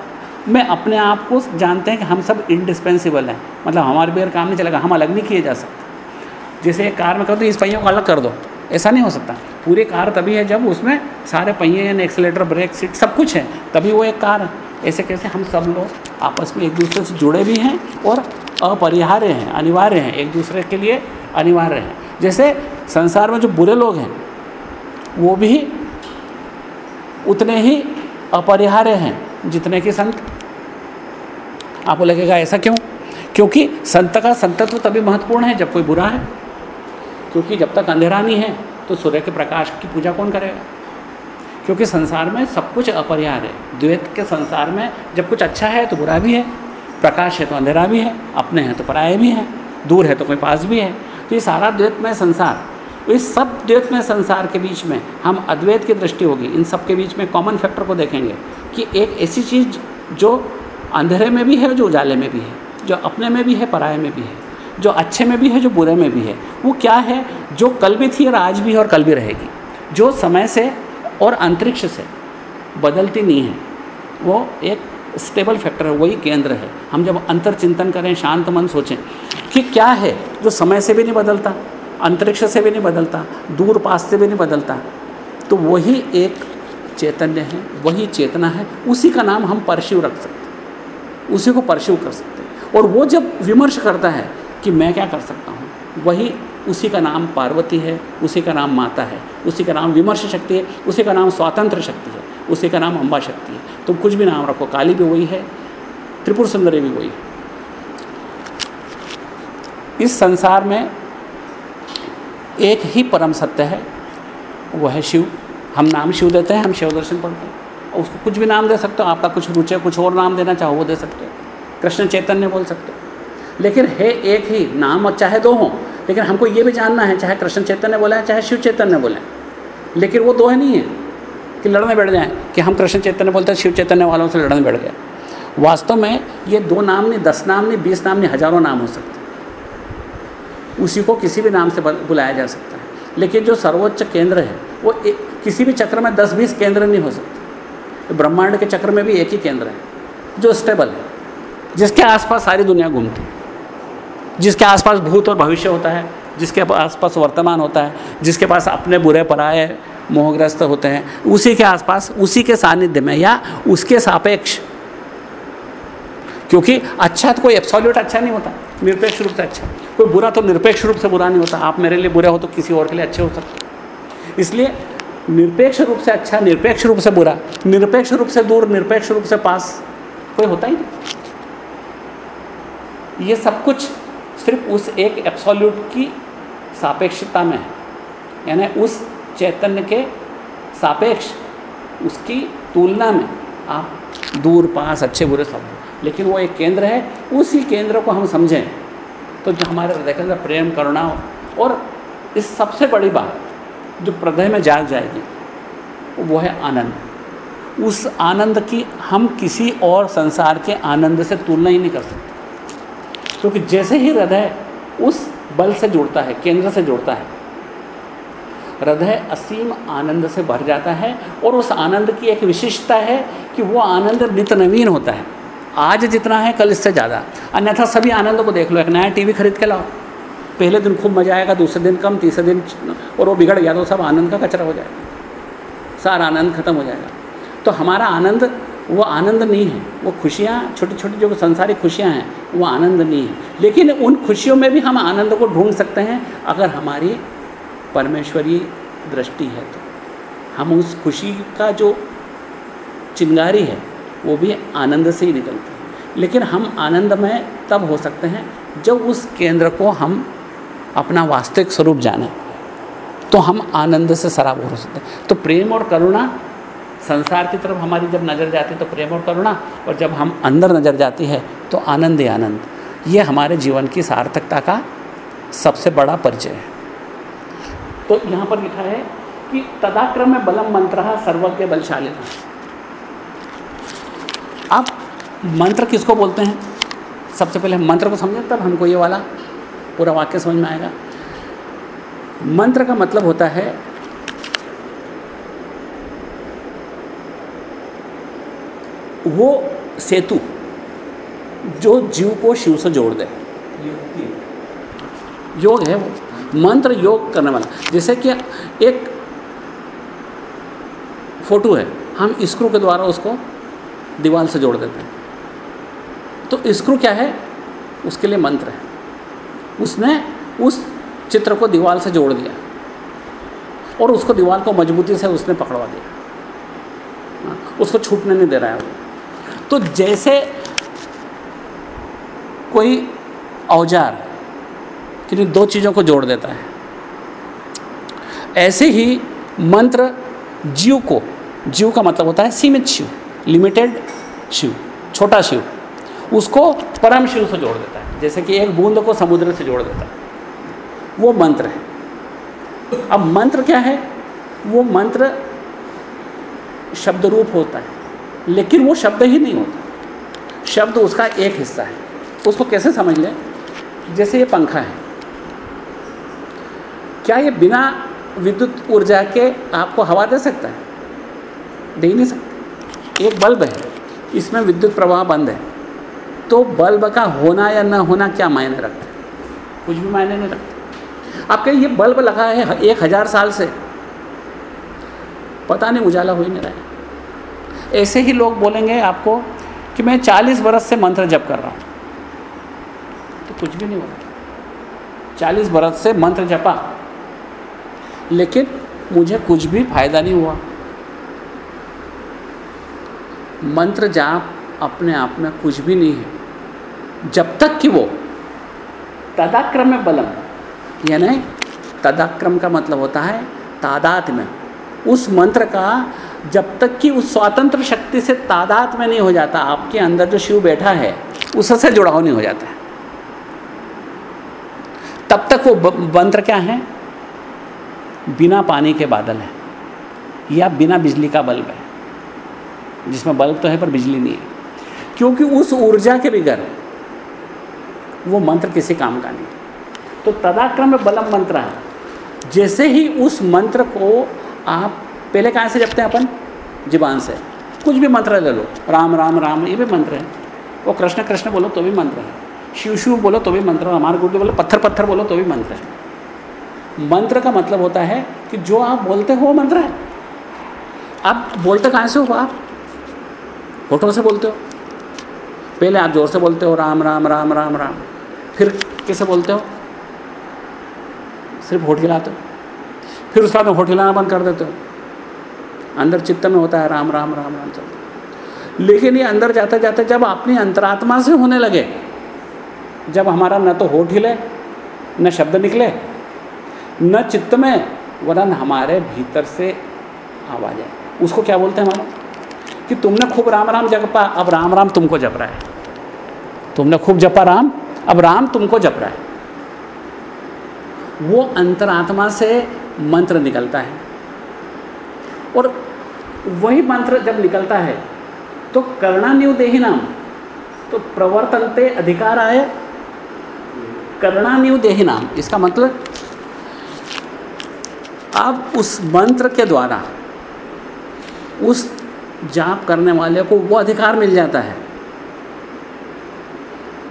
में अपने आप को जानते हैं कि हम सब इंडिस्पेंसिबल हैं। मतलब हमारे बगैर काम नहीं चलेगा, हम अलग नहीं किए जा सकते। जैसे एक कार में कहो तो इस पहियों को अलग कर दो। ऐसा नहीं हो सकता। पूरी कार तभी है जब उसमें सारे पहिए यानी एक्सीटर ब्रेक सीट सब कुछ है। तभी वो एक कार है। ऐसे कैसे हम सब लोग आपस में एक दूसरे से जुड़े भी हैं और अपरिहार्य हैं, अनिवार्य हैं, एक दूसरे के लिए अनिवार्य हैं। जैसे संसार में जो बुरे लोग हैं, वो भी उतने ही अपरिहार्य हैं जितने कि संत। आपको लगेगा ऐसा क्यों? क्योंकि संत का संतत्व तभी महत्वपूर्ण है जब कोई बुरा है। क्योंकि जब तक अंधेरा नहीं है तो सूर्य के प्रकाश की पूजा कौन करेगा? क्योंकि संसार में सब कुछ अपरिहार है। द्वैत के संसार में जब कुछ अच्छा है तो बुरा भी है। प्रकाश है तो अंधेरा भी है। अपने हैं तो पराये भी हैं। दूर है तो कोई पास भी है। तो ये सारा द्वैतमय संसार, इस सब द्वैतमय संसार के बीच में हम अद्वैत की दृष्टि होगी। इन सब के बीच में कॉमन फैक्टर को देखेंगे कि एक ऐसी चीज़ जो अंधेरे में भी है, जो उजाले में भी है, जो अपने में भी है, पराये में भी है, जो अच्छे में भी है, जो बुरे में भी है, वो क्या है? जो कल भी थी और आज भी है और कल भी रहेगी। जो समय से और अंतरिक्ष से बदलती नहीं है, वो एक स्टेबल फैक्टर है, वही केंद्र है। हम जब अंतर चिंतन करें, शांत मन सोचें कि क्या है जो समय से भी नहीं बदलता, अंतरिक्ष से भी नहीं बदलता दूर पास से भी नहीं बदलता तो वही एक चैतन्य है, वही चेतना है, उसी का नाम हम परशिव रख सकते उसी को परशिव कर सकते और वो जब विमर्श करता है कि मैं क्या कर सकता हूँ, वही उसी का नाम पार्वती है, उसी का नाम माता है, उसी का नाम विमर्श शक्ति है, उसी का नाम स्वातंत्र शक्ति है, उसी का नाम अम्बा शक्ति है। तुम कुछ भी नाम रखो, काली भी वही है, त्रिपुर सुंदरी भी वही है। इस संसार में एक ही परम सत्य है, वह है शिव। हम नाम शिव देते हैं, हम शिव दर्शन पढ़ते हैं। और उसको कुछ भी नाम दे सकते हो, आपका कुछ रुचि कुछ और नाम देना चाहो, वो दे सकते हो। कृष्ण चैतन्य बोल सकते हो। लेकिन है एक ही, नाम और चाहे दो हों, लेकिन हमको ये भी जानना है, चाहे कृष्ण चैतन्य बोले चाहे शिव चैतन्य बोले लेकिन वो दो है नहीं है। कि लड़ने बैठ जाएँ कि हम कृष्ण चैतन्य बोलते हैं शिव चैतन्य वालों से लड़ने बैठ गए। वास्तव में ये दो नाम नहीं दस नाम नहीं बीस नाम नहीं हज़ारों नाम हो सकते। उसी को किसी भी नाम से बुलाया जा सकता है। लेकिन जो सर्वोच्च केंद्र है वो एक, किसी भी चक्र में दस बीस केंद्र नहीं हो सकते। ब्रह्मांड के चक्र में भी एक ही केंद्र है जो स्टेबल है जिसके आसपास सारी दुनिया घूमती है। जिसके आसपास भूत और भविष्य होता है जिसके आसपास वर्तमान होता है जिसके पास अपने बुरे पराए मोहग्रस्त होते हैं। उसी के आसपास, उसी के सानिध्य में या उसके सापेक्ष। क्योंकि अच्छा तो कोई एब्सोल्यूट अच्छा नहीं होता, निरपेक्ष रूप से अच्छा। कोई बुरा तो निरपेक्ष रूप से बुरा नहीं होता। आप मेरे लिए बुरे हो तो किसी और के लिए अच्छे हो सकते इसलिए निरपेक्ष रूप से अच्छा निरपेक्ष रूप से बुरा, निरपेक्ष रूप से दूर, निरपेक्ष रूप से पास, कोई होता ही नहीं। ये सब कुछ सिर्फ़ उस एक एब्सोल्यूट की सापेक्षता में है। यानी उस चैतन्य के सापेक्ष उसकी तुलना में आप दूर, पास, अच्छे, बुरे सब लेकिन वो एक केंद्र है, उसी केंद्र को हम समझें तो जो हमारे हृदय के अंदर प्रेम, करुणा और इस सबसे बड़ी बात जो हृदय में जाग जाएगी, वो है आनंद। उस आनंद की हम किसी और संसार के आनंद से तुलना ही नहीं कर सकते। क्योंकि जैसे ही हृदय उस बल से जुड़ता है, केंद्र से जुड़ता है हृदय असीम आनंद से भर जाता है और उस आनंद की एक विशिष्टता है कि वो आनंद नित नवीन होता है। आज जितना है, कल इससे ज़्यादा। अन्यथा सभी आनंद को देख लो, एक नया टीवी खरीद के लाओ। पहले दिन खूब मज़ा आएगा, दूसरे दिन कम, तीसरे दिन और वो बिगड़ गया तो सब आनंद का कचरा हो जाएगा। सारा आनंद खत्म हो जाएगा। तो हमारा आनंद, वो आनंद नहीं है। वो खुशियाँ छोटी छोटी जो संसारिक खुशियाँ हैं, वो आनंद नहीं है। लेकिन उन खुशियों में भी हम आनंद को ढूंढ सकते हैं, अगर हमारी परमेश्वरी दृष्टि है तो। हम उस खुशी का जो चिंगारी है, वो भी आनंद से ही निकलती है। लेकिन हम आनंद में तब हो सकते हैं जब उस केंद्र को हम अपना वास्तविक स्वरूप जाने तो हम आनंद से शराब हो सकते हैं। तो प्रेम और करुणा, संसार की तरफ़ हमारी जब नज़र जाती है तो प्रेम और करुणा, और जब हम अंदर नज़र जाती है तो आनंद ही आनंद। ये हमारे जीवन की सार्थकता का सबसे बड़ा परिचय है। तो यहाँ पर लिखा है कि तदाक्रम में बलम मंत्र सर्वज्ञ बलशाली अब मंत्र किसको बोलते हैं? सबसे पहले मंत्र को समझें तब हमको ये वाला पूरा वाक्य समझ में आएगा। मंत्र का मतलब होता है वो सेतु जो जीव को शिव से जोड़ दे। योग है वो। मंत्र योग करने वाला। जैसे कि एक फ़ोटो है हम स्क्रू के द्वारा उसको दीवार से जोड़ देते हैं। तो स्क्रू क्या है? उसके लिए मंत्र है। उसने उस चित्र को दीवार से जोड़ दिया और उसको दीवार को मजबूती से उसने पकड़वा दिया। हाँ, उसको छूटने नहीं दे रहा है वो। तो जैसे कोई औज़ार किन्हीं दो चीज़ों को जोड़ देता है। ऐसे ही मंत्र जीव को, जीव का मतलब होता है सीमित शिव लिमिटेड शिव, छोटा शिव, उसको परम शिव से जोड़ देता है। जैसे कि एक बूंद को समुद्र से जोड़ देता है। वो मंत्र है। अब मंत्र क्या है? वो मंत्र शब्द रूप होता है, लेकिन वो शब्द ही नहीं होता। शब्द उसका एक हिस्सा है। उसको कैसे समझ लें? जैसे ये पंखा है। क्या ये बिना विद्युत ऊर्जा के आपको हवा दे सकता है? दे ही नहीं सकता। एक बल्ब है, इसमें विद्युत प्रवाह बंद है। तो बल्ब का होना या न होना क्या मायने रखता है? कुछ भी मायने नहीं रखता। आप कहिए ये बल्ब लगा है एक हज़ार साल से। पता नहीं, उजाला हो ही नहीं रहा ऐसे ही लोग बोलेंगे आपको कि मैं चालीस बरस से मंत्र जप कर रहा हूँ। तो कुछ भी नहीं हो रहा चालीस बरस से मंत्र जपा। लेकिन मुझे कुछ भी फ़ायदा नहीं हुआ। मंत्र जाप अपने आप में कुछ भी नहीं है। जब तक कि वो तदाक्रम में बलम यानी तदाक्रम का मतलब होता है तादात में। उस मंत्र का जब तक कि उस स्वतंत्र शक्ति से तादात में नहीं हो जाता, आपके अंदर जो शिव बैठा है उससे जुड़ाव नहीं हो जाता। तब तक वो मंत्र क्या है? बिना पानी के बादल है। या बिना बिजली का बल्ब है। जिसमें बल्ब तो है, पर बिजली नहीं है। क्योंकि उस ऊर्जा के बगैर वो मंत्र किसी काम का नहीं। तो तदाक्रम बलम मंत्र है। जैसे ही उस मंत्र को आप, पहले कहाँ से जपते हैं अपन? जीवान से। कुछ भी मंत्र ले लो। राम राम राम, ये भी मंत्र है। वो कृष्ण कृष्ण बोलो तो भी मंत्र है। शिव शिव बोलो तो भी मंत्र है। हमारे गुरुदेव बोलो पत्थर पत्थर बोलो तो भी मंत्र है। मंत्र का मतलब होता है कि जो आप बोलते हो वो मंत्र है। आप बोलते कहाँ से हो आप? होठों से बोलते हो। पहले आप ज़ोर से बोलते हो, राम राम राम राम राम। फिर कैसे बोलते हो? सिर्फ़ होठ हिलाते हो। फिर उसके बाद में होठ हिलाना बंद कर देते हो। अंदर चित्त में होता है, राम राम राम राम चलते लेकिन ये अंदर जाते जाते जब अपनी अंतरात्मा से होने लगे, जब हमारा न तो होठ हिले, न शब्द निकले न चित्त में, वरन हमारे भीतर से आवाज़ है उसको क्या बोलते हैं हमारा कि तुमने खूब राम राम जपा अब राम राम तुमको जप रहा है। तुमने खूब जपा राम, अब राम तुमको जप रहा है। वो अंतरात्मा से मंत्र निकलता है। और वही मंत्र जब निकलता है तो कर्णान्यु देही नाम तो प्रवर्तनते अधिकार आए। कर्णान्यु देही नाम, इसका मतलब अब उस मंत्र के द्वारा, उस जाप करने वाले को वो अधिकार मिल जाता है।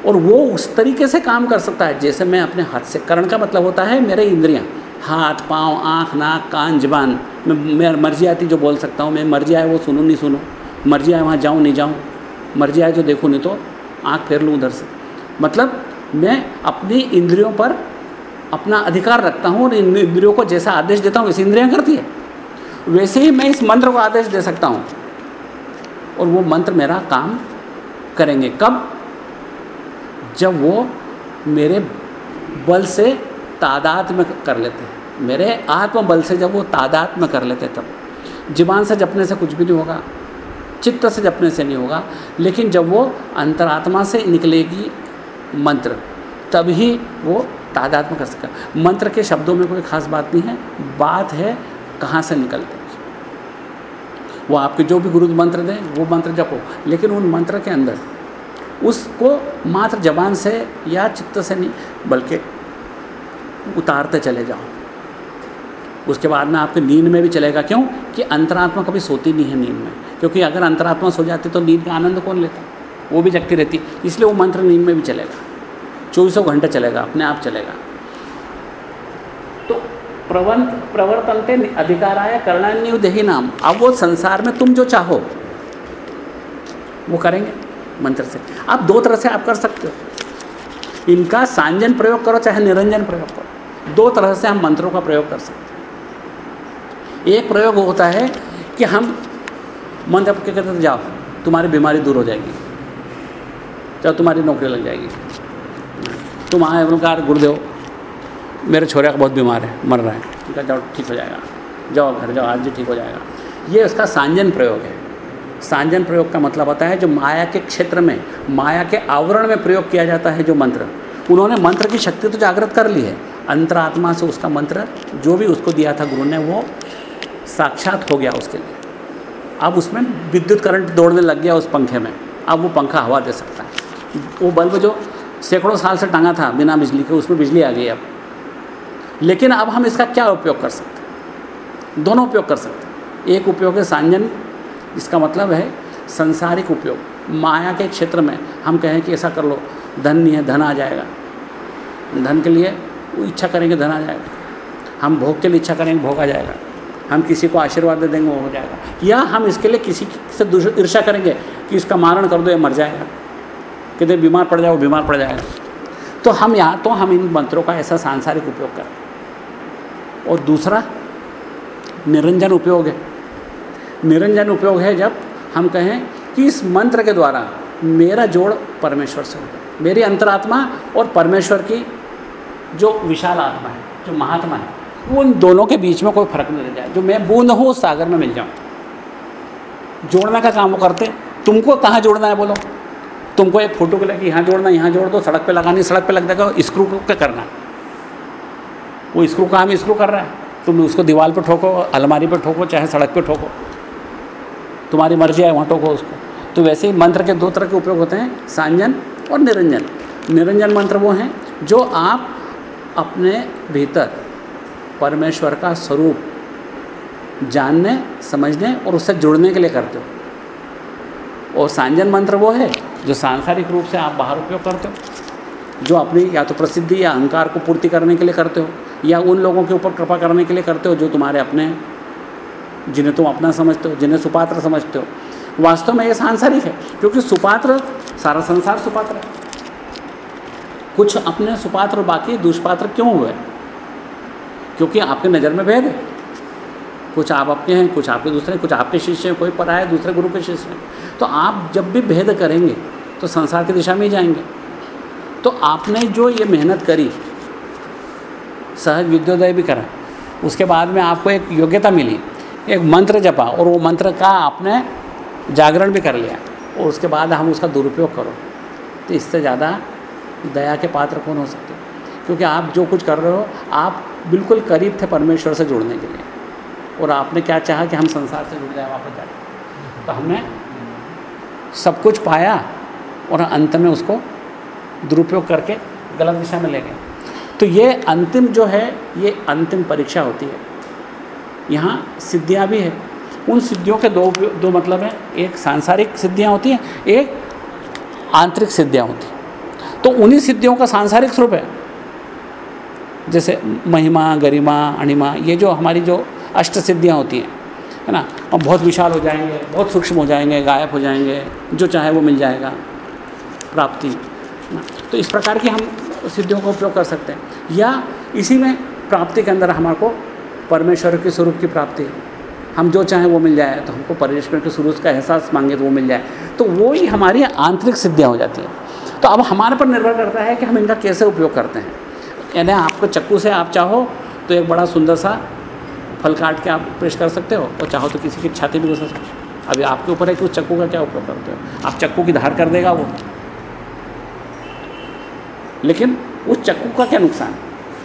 और वो उस तरीके से काम कर सकता है, जैसे मैं अपने हाथ से करण का मतलब होता है, मेरे इंद्रियाँ, हाथ, पाँव, आँख, नाक, कान, जबान, मैं मर्ज़ी आती जो बोल सकता हूँ, मैं मर्ज़ी आए वो सुनूँ, नहीं सुनूँ, मर्ज़ी आए वहाँ जाऊँ, नहीं जाऊँ, मर्ज़ी आए जो देखूँ, नहीं तो आँख फेर लूँ उधर से। मतलब मैं अपनी इंद्रियों पर अपना अधिकार रखता हूँ और इन इंद्रियों को जैसा आदेश देता हूँ, वैसे इंद्रियाँ करती है। वैसे ही मैं इस मंत्र को आदेश दे सकता हूँ। और वो मंत्र मेरा काम करेंगे। कब? जब वो मेरे बल से तादाद में कर लेते हैं। मेरे आत्मबल से जब वो तादाद में कर लेते तब। जीवान से जपने से कुछ भी नहीं होगा। चित्त से जपने से नहीं होगा। लेकिन जब वो अंतरात्मा से निकलेगी मंत्र, तभी वो तादाद में कर सकता मंत्र के शब्दों में कोई खास बात नहीं है। बात है कहाँ से निकलते वो आपके जो भी गुरु मंत्र दें, वो मंत्र जपो। लेकिन उन मंत्र के अंदर उसको मात्र जबान से या चित्त से नहीं, बल्कि उतारते चले जाओ। उसके बाद में आपके नींद में भी चलेगा। क्यों? कि अंतरात्मा कभी सोती नहीं है नींद में। क्योंकि अगर अंतरात्मा सो जाती तो नींद का आनंद कौन लेता? वो भी जगती रहती। इसलिए वो मंत्र नींद में भी चलेगा। चौबीसों घंटे चलेगा, अपने आप चलेगा। तो प्रवंत प्रवर्तनते अधिकाराय करणान्यु देही नाम। अब वो संसार में तुम जो चाहो, वो करेंगे मंत्र से। आप दो तरह से आप कर सकते हो। इनका सांजन प्रयोग करो, चाहे निरंजन प्रयोग करो। दो तरह से हम मंत्रों का प्रयोग कर सकते हैं। एक प्रयोग होता है कि हम मंत्र, क्या कहते जाओ, तुम्हारी बीमारी दूर हो जाएगी। चाहे तुम्हारी नौकरी लग जाएगी। तुम आए उनका गुरुदेव। मेरे छोरे का बहुत बीमार है, मर रहा है। उनका जाओ, ठीक हो जाएगा। जाओ घर, जाओ, आज भी ठीक हो जाएगा। ये उसका सांजन प्रयोग है। सांजन प्रयोग का मतलब होता है जो माया के क्षेत्र में, माया के आवरण में प्रयोग किया जाता है जो मंत्र। उन्होंने मंत्र की शक्ति तो जागृत कर ली है। अंतरात्मा से उसका मंत्र, जो भी उसको दिया था गुरु ने, वो साक्षात हो गया उसके लिए। अब उसमें विद्युत करंट दौड़ने लग गया उस पंखे में। अब वो पंखा हवा दे सकता है। वो बल्ब जो सैकड़ों साल से टंगा था बिना बिजली के, उसमें बिजली आ गई अब। लेकिन अब हम इसका क्या उपयोग कर सकते हैं? दोनों उपयोग कर सकते हैं। एक उपयोग है सांजन, इसका मतलब है संसारिक उपयोग। माया के क्षेत्र में हम कहें कि ऐसा कर लो, धन नहीं है, धन आ जाएगा। धन के लिए इच्छा करेंगे, धन आ जाएगा। हम भोग के लिए इच्छा करेंगे, भोग आ जाएगा। हम किसी को आशीर्वाद दे देंगे, वो हो जाएगा। या हम इसके लिए किसी से ईर्षा करेंगे कि इसका मारण कर दो, ये मर जाएगा। कितने बीमार पड़ जाए, वो बीमार पड़ जाएगा। तो हम यहाँ तो हम इन मंत्रों का ऐसा सांसारिक उपयोग करें। और दूसरा, निरंजन उपयोग है। निरंजन उपयोग है जब हम कहें कि इस मंत्र के द्वारा मेरा जोड़ परमेश्वर से होगा। मेरी अंतरात्मा और परमेश्वर की जो विशाल आत्मा है, जो महात्मा है, उन दोनों के बीच में कोई फ़र्क नहीं रह जाए। जो मैं बूंद हूँ, उस सागर में मिल जाऊँ। जोड़ने का काम वो करते तुमको कहाँ जोड़ना है, बोलो? तुमको एक फ़ोटो के लिए यहाँ जोड़ना, यहाँ जोड़ दो, सड़क पे लगानी, सड़क पे लग जाएगा स्क्रू को करना? वो स्क्रू काम स्क्रू कर रहा है। तुम उसको दीवार पे ठोको, अलमारी पे ठोको, चाहे सड़क पे ठोको। तुम्हारी मर्ज़ी है, वहाँ ठोको उसको। तो वैसे ही मंत्र के दो तरह के उपयोग होते हैं, सांजन और निरंजन। निरंजन मंत्र वो हैं, जो आप अपने भीतर परमेश्वर का स्वरूप जानने, समझने और उससे जुड़ने के लिए करते हो। और सांजन मंत्र वो है, जो सांसारिक रूप से आप बाहर उपयोग करते हो, जो अपनी या तो प्रसिद्धि या अहंकार को पूर्ति करने के लिए करते हो, या उन लोगों के ऊपर कृपा करने के लिए करते हो, जो तुम्हारे अपने, जिन्हें तुम अपना समझते हो, जिन्हें सुपात्र समझते हो। वास्तव में ये सांसारिक है, क्योंकि सुपात्र, सारा संसार सुपात्र है। कुछ अपने सुपात्र, बाकी दुष्पात्र क्यों हुए? क्योंकि आपके नज़र में भेद है। कुछ आप अपने हैं, कुछ आपके दूसरे हैं, कुछ आपके शिष्य हैं, कोई पढ़ा है, दूसरे गुरु के शिष्य हैं। तो आप जब भी भेद करेंगे तो संसार की दिशा में ही जाएँगे। तो आपने जो ये मेहनत करी, सहज विद्योदय भी करा, उसके बाद में आपको एक योग्यता मिली, एक मंत्र जपा, और वो मंत्र का आपने जागरण भी कर लिया, और उसके बाद हम उसका दुरुपयोग करो। तो इससे ज़्यादा दया के पात्र कौन हो सकते? क्योंकि आप जो कुछ कर रहे हो, आप बिल्कुल करीब थे परमेश्वर से जुड़ने के लिए। और आपने क्या चाहा कि हम संसार से जुड़ जाए, वापस जाए? तो हमने सब कुछ पाया और अंत में उसको दुरुपयोग करके गलत दिशा में ले गए। तो ये अंतिम जो है, ये अंतिम परीक्षा होती है। यहाँ सिद्धियाँ भी है। उन सिद्धियों के दो दो मतलब हैं। एक सांसारिक सिद्धियाँ होती हैं, एक आंतरिक सिद्धियाँ होती हैं। तो उन्हीं सिद्धियों का सांसारिक स्वरूप है। जैसे महिमा, गरिमा, अणिमा, ये जो हमारी जो अष्ट सिद्धियाँ होती हैं, है ना? हम बहुत विशाल हो जाएँगे, बहुत सूक्ष्म हो जाएँगे, गायब हो जाएँगे, जो चाहे वो मिल जाएगा, प्राप्ति ना? तो इस प्रकार की हम सिद्धियों का उपयोग कर सकते हैं। या इसी में प्राप्ति के अंदर हमारे को परमेश्वर के स्वरूप की प्राप्ति हम जो चाहें वो मिल जाए तो हमको परमेश्वर के स्वरूप का एहसास मांगे तो वो मिल जाए। तो वो ही हमारी आंतरिक सिद्धियाँ हो जाती हैं। तो अब हमारे पर निर्भर करता है कि हम इनका कैसे उपयोग करते हैं। यानी आपको चक्कू से आप चाहो तो एक बड़ा सुंदर सा फल काट के आप पेश कर सकते हो, और चाहो तो किसी की छाती भी घुसा सकते हो। अभी आपके ऊपर है कि उस चक्कू का क्या उपयोग करते हो? आप चक्कू की धार कर देगा वो। लेकिन उस चक्कू का क्या नुकसान?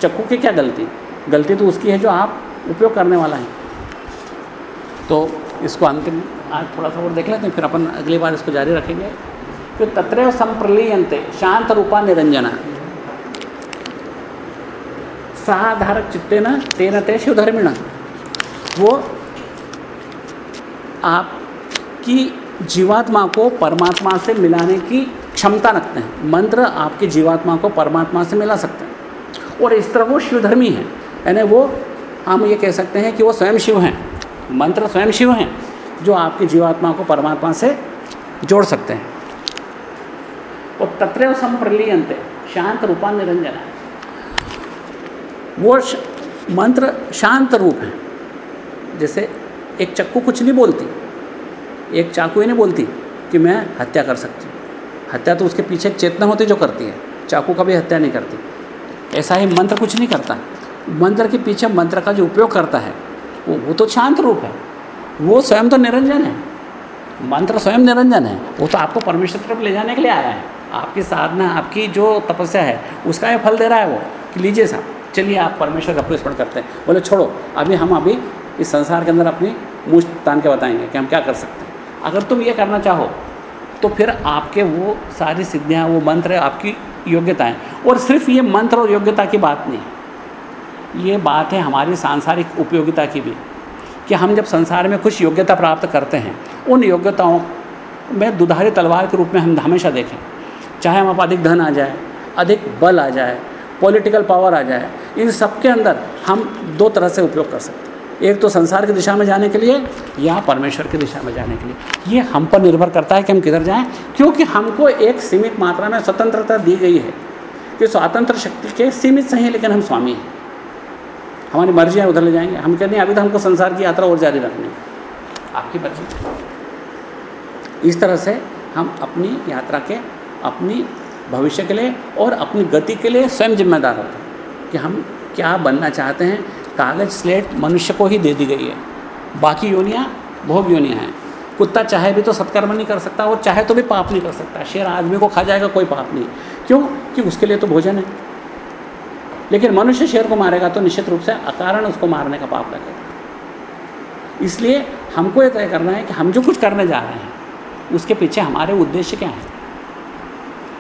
चक्कू की क्या गलती? गलती तो उसकी है जो आप उपयोग करने वाला है। तो इसको अंतिम, आज थोड़ा सा और देख लेते हैं, फिर अपन अगली बार इसको जारी रखेंगे। तो तत्र संप्रलीयंते शांत रूपा निरंजना। सहाधारक चित्ते न तेन ते शिवधर्मिण वो आपकी जीवात्मा को परमात्मा से मिलाने की क्षमता रखते हैं। मंत्र आपकी जीवात्मा को परमात्मा से मिला सकते हैं। और इस तरह वो शिवधर्मी हैं। यानी वो, हम ये कह सकते हैं कि वो स्वयं शिव हैं। मंत्र स्वयं शिव हैं, जो आपकी जीवात्मा को परमात्मा से जोड़ सकते हैं। और तत्र संप्रलीयंत शांत रूपा निरंजना वो मंत्र शांत रूप है। जैसे एक चक्कू कुछ नहीं बोलती, एक चाकू ही नहीं बोलती कि मैं हत्या कर सकती हूँ। हत्या तो उसके पीछे एक चेतना होती जो करती है। चाकू कभी हत्या नहीं करती। ऐसा ही मंत्र कुछ नहीं करता। मंत्र के पीछे मंत्र का जो उपयोग करता है, वो वो तो शांत रूप है। वो स्वयं तो निरंजन है। मंत्र स्वयं निरंजन है। वो तो आपको परमेश्वर तरफ़ ले जाने के लिए आया है। आपकी साधना, आपकी जो तपस्या है, उसका ये फल दे रहा है वो। कि लीजिए साहब, चलिए आप परमेश्वर का पुष्पण करते हैं। बोले, छोड़ो, अभी हम अभी इस संसार के अंदर अपनी मुझ तान के बताएँगे कि हम क्या कर सकते हैं। अगर तुम ये करना चाहो तो फिर आपके वो सारी सिद्धियाँ, वो मंत्र आपकी योग्यताएँ और सिर्फ़ ये मंत्र और योग्यता की बात नहीं, ये बात है हमारी सांसारिक उपयोगिता की भी, कि हम जब संसार में कुछ योग्यता प्राप्त करते हैं, उन योग्यताओं में दुधारी तलवार के रूप में हम हमेशा देखें। चाहे हम अधिक धन आ जाए, अधिक बल आ जाए पॉलिटिकल पावर आ जाए, इन सब के अंदर हम दो तरह से उपयोग कर सकते हैं। एक तो संसार की दिशा में जाने के लिए या परमेश्वर की दिशा में जाने के लिए। ये हम पर निर्भर करता है कि हम किधर जाएँ, क्योंकि हमको एक सीमित मात्रा में स्वतंत्रता दी गई है कि स्वतंत्र शक्ति के सीमित सही लेकिन हम स्वामी हैं। हमारी मर्ज़ी है, उधर ले जाएँगे। हम कहते हैं, अभी तो हमको संसार की यात्रा और जारी रखनी है। आपकी मर्ज़ी। इस तरह से हम अपनी यात्रा के, अपनी भविष्य के लिए और अपनी गति के लिए स्वयं जिम्मेदार होते हैं कि हम क्या बनना चाहते हैं कागज़ स्लेट मनुष्य को ही दे दी गई है। बाकी योनियाँ, भोग योनियाँ हैं। कुत्ता चाहे भी तो सत्कर्म नहीं कर सकता और चाहे तो भी पाप नहीं कर सकता। शेर आदमी को खा जाएगा, कोई पाप नहीं। क्यों? कि उसके लिए तो भोजन है। लेकिन मनुष्य शेर को मारेगा तो निश्चित रूप से अकारण उसको मारने का पाप लगेगा। इसलिए हमको ये तय करना है कि हम जो कुछ करने जा रहे हैं, उसके पीछे हमारे उद्देश्य क्या हैं?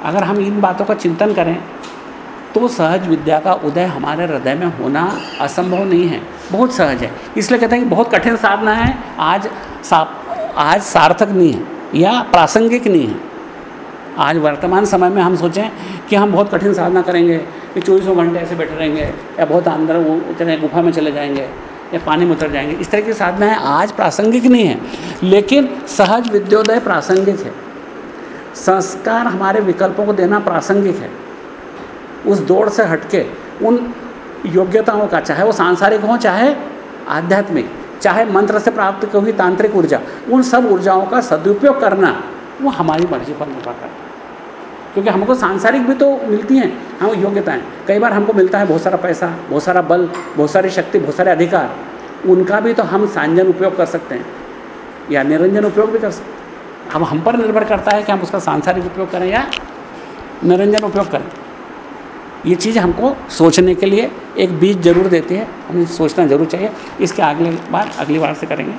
अगर हम इन बातों का चिंतन करें तो सहज विद्या का उदय हमारे हृदय में होना असंभव नहीं है। बहुत सहज है। इसलिए कहते हैं कि बहुत कठिन साधना है। आज सा, आज सार्थक नहीं है या प्रासंगिक नहीं है। आज वर्तमान समय में हम सोचें कि हम बहुत कठिन साधना करेंगे, कि चौबीसों घंटे ऐसे बैठे रहेंगे या बहुत अंदर वो चले गुफा में चले जाएँगे या पानी में उतर जाएँगे। इस तरह की साधनाएँ आज प्रासंगिक नहीं है, लेकिन सहज विद्योदय प्रासंगिक है। संस्कार हमारे विकल्पों को देना प्रासंगिक है। उस दौड़ से हटके उन योग्यताओं का, चाहे वो सांसारिक हो, चाहे आध्यात्मिक, चाहे मंत्र से प्राप्त की हुई तांत्रिक ऊर्जा, उन सब ऊर्जाओं का सदुपयोग करना, वो हमारी मर्ज़ी पर निर्भर करता है। क्योंकि हमको सांसारिक भी तो मिलती हैं, हम योग्यताएँ। कई बार हमको मिलता है बहुत सारा पैसा, बहुत सारा बल, बहुत सारी शक्ति, बहुत सारे अधिकार। उनका भी तो हम सांजन उपयोग कर सकते हैं, या निरंजन उपयोग भी कर सकते हैं। अब हम पर निर्भर करता है कि हम उसका सांसारिक उपयोग करें या निरंजन उपयोग करें। ये चीज़ हमको सोचने के लिए एक बीज ज़रूर देती है। हमें सोचना ज़रूर चाहिए। इसके अगले बार अगली बार से करेंगे।